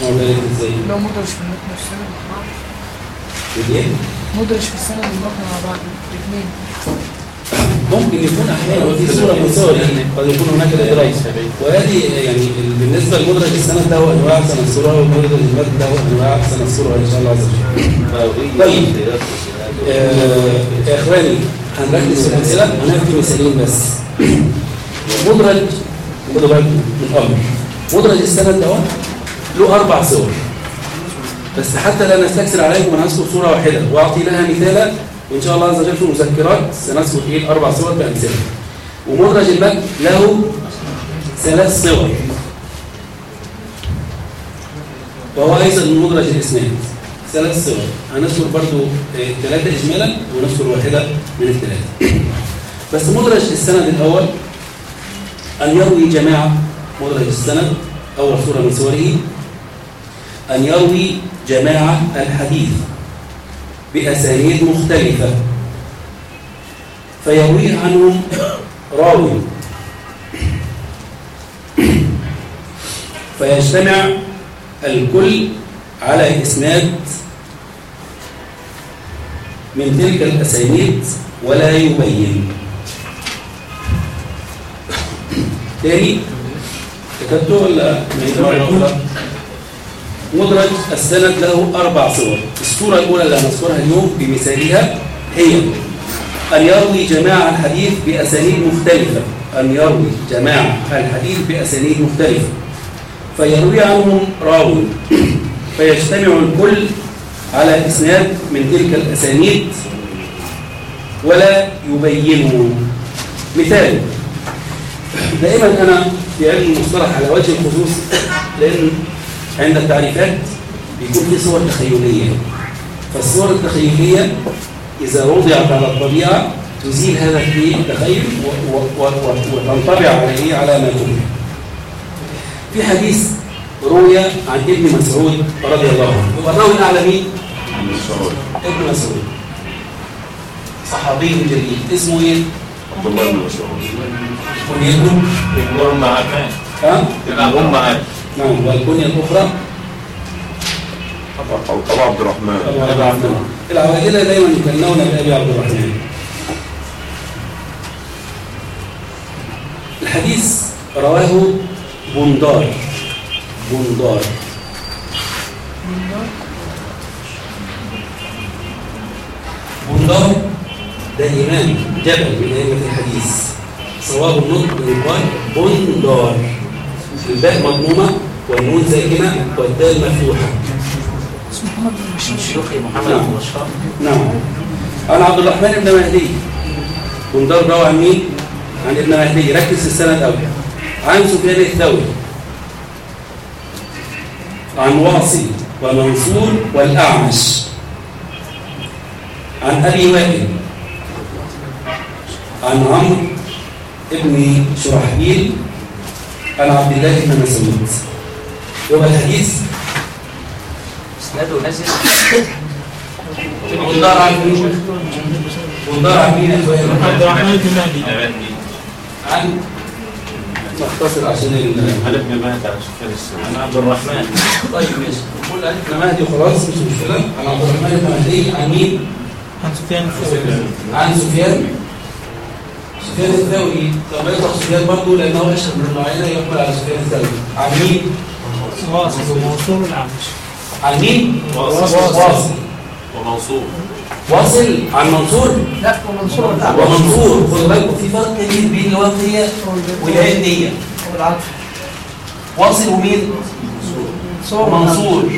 نوع ذلك إزاي لو مدرج في المتن والسند مع بعض ليه؟ مدرج في السند والمتن مع بعض الاثنين. ممكن يكون أحيانا في صورة من صور يعني قد يكون هناك ادراج وهذه يعني ال- بالنسبة لمدرج السند له أنواع سنذكرها ومدرج المد له أنواع سنذكرها إن شاء الله عز وجل. طيب. آه، يا إخواني هنركز في الامثله هناخد مثالين بس. مدرج من أمر مدرج السند ده له أربع صور. بس حتى لا نستكثر عليكم أنا هذكر صورة واحدة. وأعطي لها مثالا وإن شاء الله عز وجل في المذكرات سنذكر إيه الأربع صور بأمثلة. ومدرج المتن له ثلاث صور. وهو أيضا من مدرج الإسناد. ثلاث صور. هنذكر برضو آه، ثلاثة اجمالا ونذكر واحدة من الثلاثه بس مدرج السند الأول ان يروي جماعة مدرج السند أول صورة من صوره أن يروي جماعة الحديث بأسانيد مختلفة فيرويه عنهم راوي. فيجتمع الكل على إسناد من تلك الأسانيد ولا يبين. تاني كتبته ولا مدرج السند له أربع صور. الصورة الأولى اللي هنذكرها اليوم بمثالها هي أن يروي جماعة الحديث بأسانيد مختلفة. أن يروي جماعة الحديث بأسانيد مختلفة. فيروي عنهم راوي. فيجتمع الكل على إسناد من تلك الأسانيد ولا يبينه. مثال دائما أنا في علم المصطلح على وجه الخصوص لأن عند التعريفات بيكون في صور تخيلية. فالصور التخيلية إذا وضعت على الطبيعة تزيل هذا التخيل وتنطبع عليه على ما كنا في حديث روي عن ابن مسعود رضي الله عنه. والراوي الأعلى مين؟ ابن مسعود. صحابي جليل. اسمه إيه؟ عبد الله بن مسعود. كنيته ابن معاك. ها؟ ابن معاك. نعم. والكنية الأخرى؟ أبو عبد الرحمن. أبو عبد الرحمن. العوائلة دايما يكنون بأبي عبد الرحمن. الحديث رواه بندار. بندار بندار ده إمام جبل من أئمة الحديث صواب النطق يقال بندار الباء مضمومة والنون ساكنة والدال مفتوحة محمد من نعم. نعم. عن عبد الرحمن بن مهدي. بندار روى عن مين؟ عن ابن مهدي. ركز في السنة الأول عن سفيان الثوري. عن واصل ومنصور والأعمش. عن أبي وائل. عن عمرو ابن شرحبيل عن عبد الله بن مسعود. يبقى الحديث. إسناده نازل وندار عن مين؟ وندار عن مين؟ عبد الرحمن بن مهدي. عن نختصر عشان ال- عن ابن مهدي عن سفيان الثوري عن عبد الرحمن. طيب ماشي. نقول عن مهدي وخلاص مش مشكلة. عن عبد الرحمن بن مهدي عن مين؟ عن سفيان عن سفيان. سفيان الثوري. طب يطلق سفيان برضه لأنه أشهر من المعينة يقبل على سفيان الثوري. عن مين؟ واصل ومنصور الأعمش عن مين؟ واصل. ومنصور واصل عن منصور لا ومنصور ومنصور خدوا بالكم في فرق كبير بين والعندية والعطف واصل ومين؟ منصور ومنصور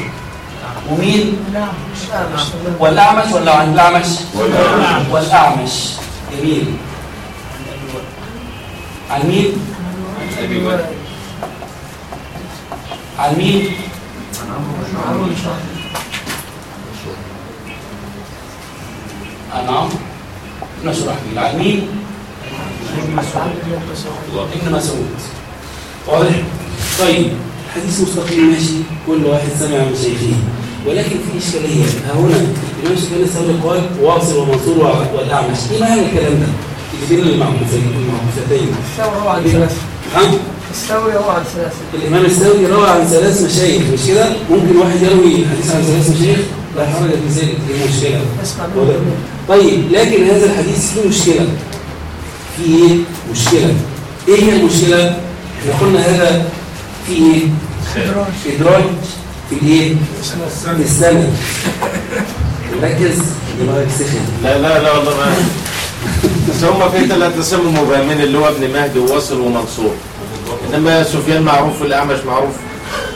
ومين؟ الأعمش والأعمش ولا عن الأعمش؟ والأعمش. جميل عن مين؟ عن مين؟ عن عمرو بن شرحبيل عن مين؟ ابن مسعود واضح؟ طيب حديث مستقيم ماشي. كل واحد سمع من شيخه. ولكن في إشكالية. ها هنا الإمام سفيان الثوري قال واصل ومنصور والأعمش إيه معنى الكلام ده؟ اللي بين المعروفتين روى عن ثلاثة ها؟ روى عن ثلاثة الإمام الثوري روى عن ثلاث مشايخ. مش كده؟ ممكن واحد يروي حديث عن ثلاث مشايخ. لا حرج في ذلك دي مشكلة. اسمع. طيب لكن هذا الحديث فيه مشكلة فيه إيه؟ مشكلة إيه هي المشكلة؟ إحنا قلنا هذا فيه إيه؟ إدراج في الإيه؟ في السنة ركز دماغك سخن لا لا لا والله ما بس هم في ثلاثة اسم مبهمين اللي هو ابن مهدي وواصل ومنصور إنما سفيان معروف والأعمش معروف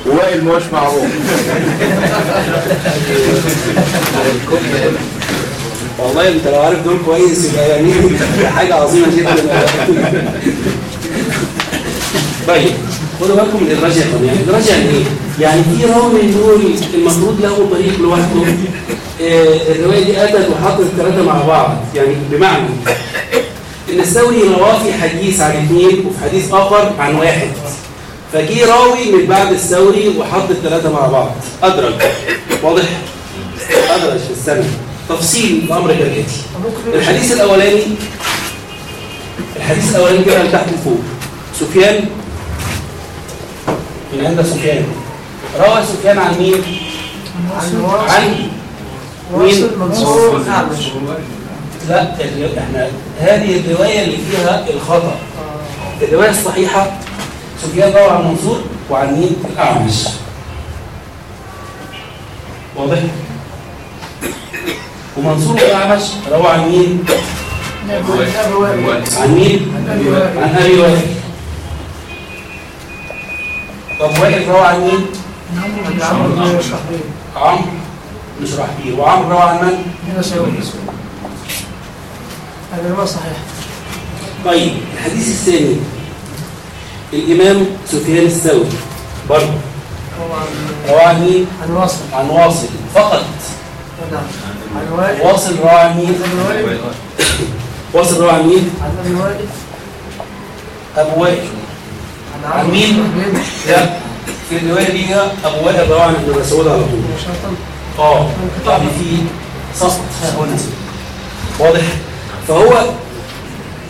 ووائل مش معروف والله انت لو عارف دول كويس يبقى يعني حاجة عظيمة جدا. طيب خدوا بالكم من إخوان. يعني الإدراج يعني إيه؟ يعني في راوي من دول المفروض له طريق لوحده. آه، الرواية دي أتت وحطت الثلاثة مع بعض. يعني بمعنى إن الثوري رواه في حديث عن اثنين وفي حديث آخر عن واحد. فجي راوي من بعد الثوري وحط الثلاثة مع بعض. أدرج واضح؟ أدرج في السنة تفصيل الأمر كالآتي الحديث الأولاني الحديث الأولاني كده من تحت لفوق سفيان من عند سفيان روى سفيان عن مين؟ عن مين؟ منصور لا ال- إحنا هذه الرواية اللي فيها الخطأ الرواية الصحيحة سفيان روى عن منصور وعن مين؟ الأعمش واضح؟ ومنصور والأعمش روى عن مين؟ عن مين؟ عن أبي وائل طب وائل روى عن مين؟ عمرو بن مش رحبيل وعمرو روى عن من؟ بن هذا الرواية صحيح طيب الحديث الثاني الإمام سفيان الثوري برضه روى عن مين؟ عن واصل عن واصل فقط واصل عن مين؟ واصل عن مين؟ أبو وائل. مين؟ لا في الرواية دي أبو وائل عن ابن مسعود على طول. آه. يعني في سقط. هنا واضح. فهو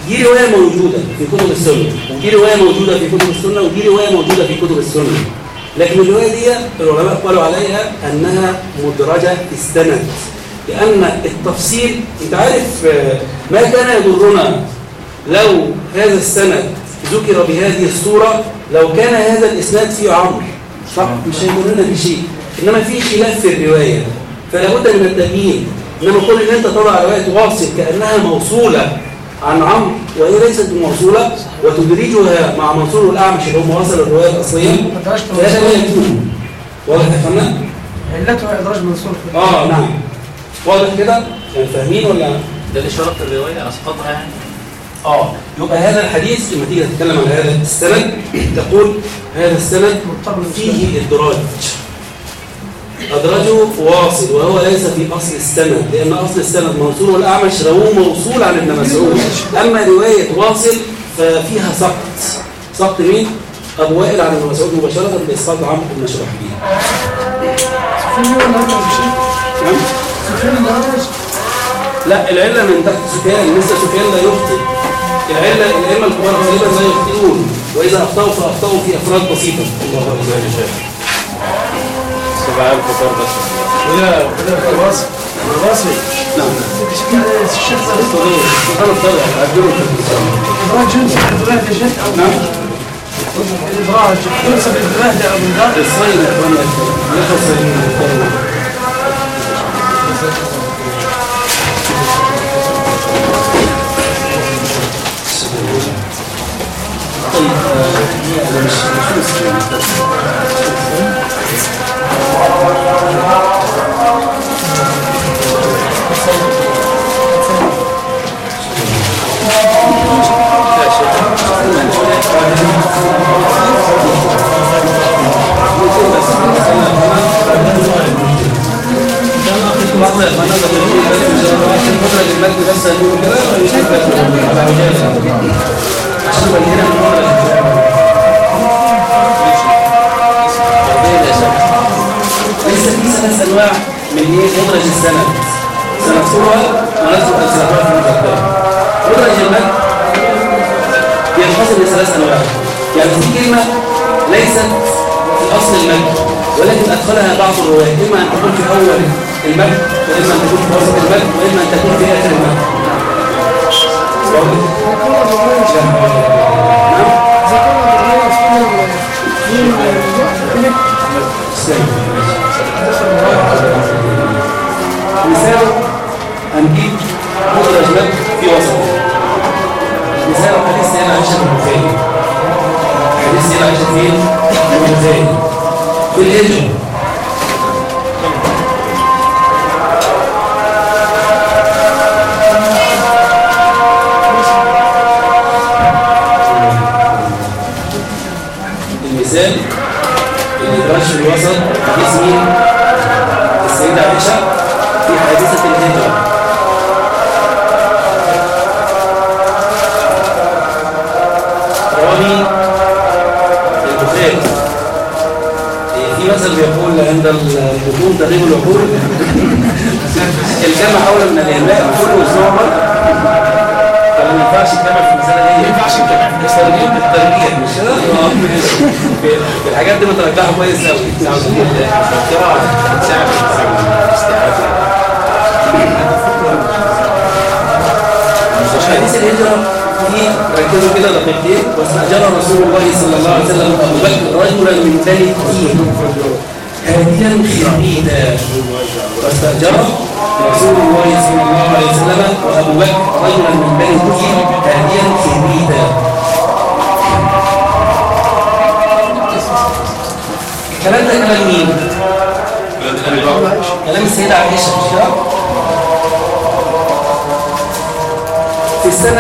دي رواية موجودة في كتب السنة ودي رواية موجودة في كتب السنة ودي رواية موجودة في كتب السنة. لكن الرواية دي العلماء قالوا عليها أنها مدرجة في السند. لأن التفصيل أنت عارف آه، ما كان يضرنا لو هذا السند ذكر بهذه الصورة لو كان هذا الإسناد فيه عمرو. صح؟ مش هيضرنا بشيء. إنما في خلاف في الرواية. فلا بد من التبيين إنما كون إن أنت تضع رواية واصل كأنها موصولة. عن عمرو وهي ليست موصولة وتدرجها مع منصور والأعمش اللي هم وصل الرواية الأصلية. فهذا لا منصور يكون واضح يا فندم؟ علته إدراج منصور في آه نعم. واضح كده؟ يعني فاهمين ولا؟ ده اللي شرط الرواية أسقطها يعني. آه يبقى هذا الحديث لما تيجي تتكلم عن هذا السند تقول هذا السند مضطر فيه ادراج أدرجه واصل وهو ليس في أصل السند لأن أصل السند منصور والأعمش رواه موصول عن ابن مسعود أما رواية واصل ففيها سقط. سقط مين؟ أبو وائل عن ابن مسعود مباشرة بإسقاط عمرو بن شرحبيل؟ لا العلة من تحت سفيان مثل سفيان لا يخطئ. العلة الأئمة الكبار غالبا لا يخطئون. وإذا أخطأوا فأخطأوا في أفراد بسيطة. الله أكبر. سبحان الله أجروا إدراج ينسب الإدراج يا شيخ أو نعم. الإدراج ينسب أو الإدراج الصين يا تصل طيب أنا مش مش مسلم. اول المد واما ان تكون في وسط المد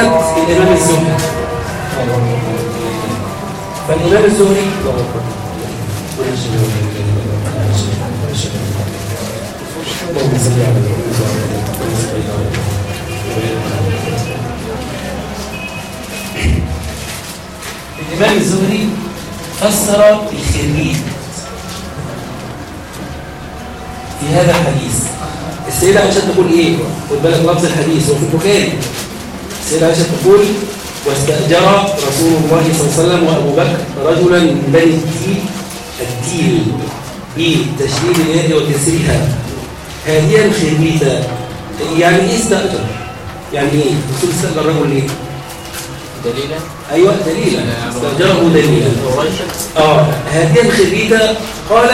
الإمام الزهري. فالإمام الزهري الإمام الزهري فسر الخريج في هذا الحديث. السيدة عائشة تقول إيه؟ خد بالك لفظ الحديث وفي البخاري. السيدة عائشة تقول واستأجر رسول الله صلى الله عليه وسلم وأبو بكر رجلا من بني التيل بتشديد الياء وكسرها. هاديا خربيتا يعني إيه استأجر؟ يعني إيه؟ رسول استأجر رجل ليه؟ دليلا؟ أيوه دليلا. استأجره دليلا. آه هاديا خربيتا قال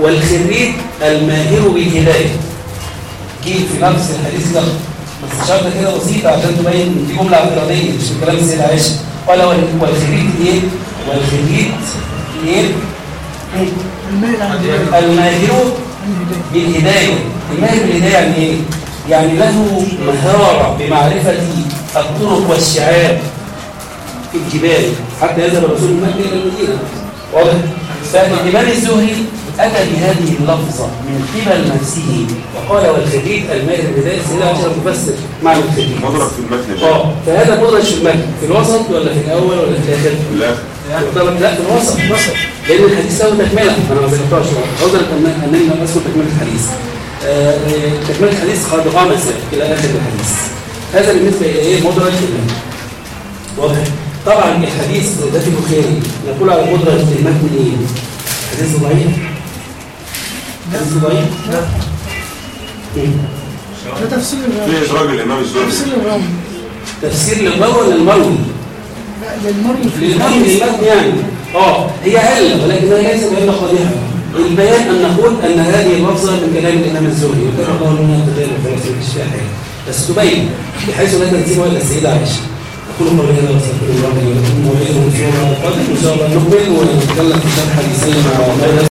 والخريت الماهر بالهدايه جيب في نفس الحديث ده. بس شرطه كده بسيطه عشان تبين دي جملة اعتراضية مش من كلام السيده عائشه قال وال- والخريت إيه؟ والخريت إيه؟ الماهر بالهداية الماهر بالهداية يعني إيه؟ يعني له مهارة بمعرفة الطرق والشعاب في الجبال حتى يذهب الرسول مكه إلى المدينة واضح؟ فالإمام الزهري أتى بهذه اللفظة من قبل نفسه وقال والخديد المائل البداية السيدة عشان تفسر معنى الخديد مضرب في المتن آه فهذا مدرج في المتن. في الوسط ولا في الأول ولا في الآخر؟ لا. لا في الوسط الوسط. لأن الحديث له تكملة. أنا ما ذكرتهاش عذرا أن أنني لم أذكر تكملة الحديث. آه، آه، تكملة الحديث قد غمس إلى آخر الحديث. هذا بالنسبة إلى إيه؟ مدرج في المتن. واضح؟ طبعا الحديث ده في البخاري نقول على مدرج في المتن إيه؟ حديث ضعيف. إيه؟ ده تفسير في إدراج الإمام الزهري تفسير الراوي تفسير للراوي ولا؟ لا للمروي المتن يعني آه هي علة ولكنها ليست علة قادحة البيان أن نقول أن هذه اللفظة من كلام الإمام الزهري وكان الله لنا مفيش فيها حاجة بس تبين بحيث لا تنسين ولا السيدة عائشة أقول قولي هذا وأستغفر الله لي ولكم القادم إن شاء الله نكمل ونتكلم في شرح حديثين مع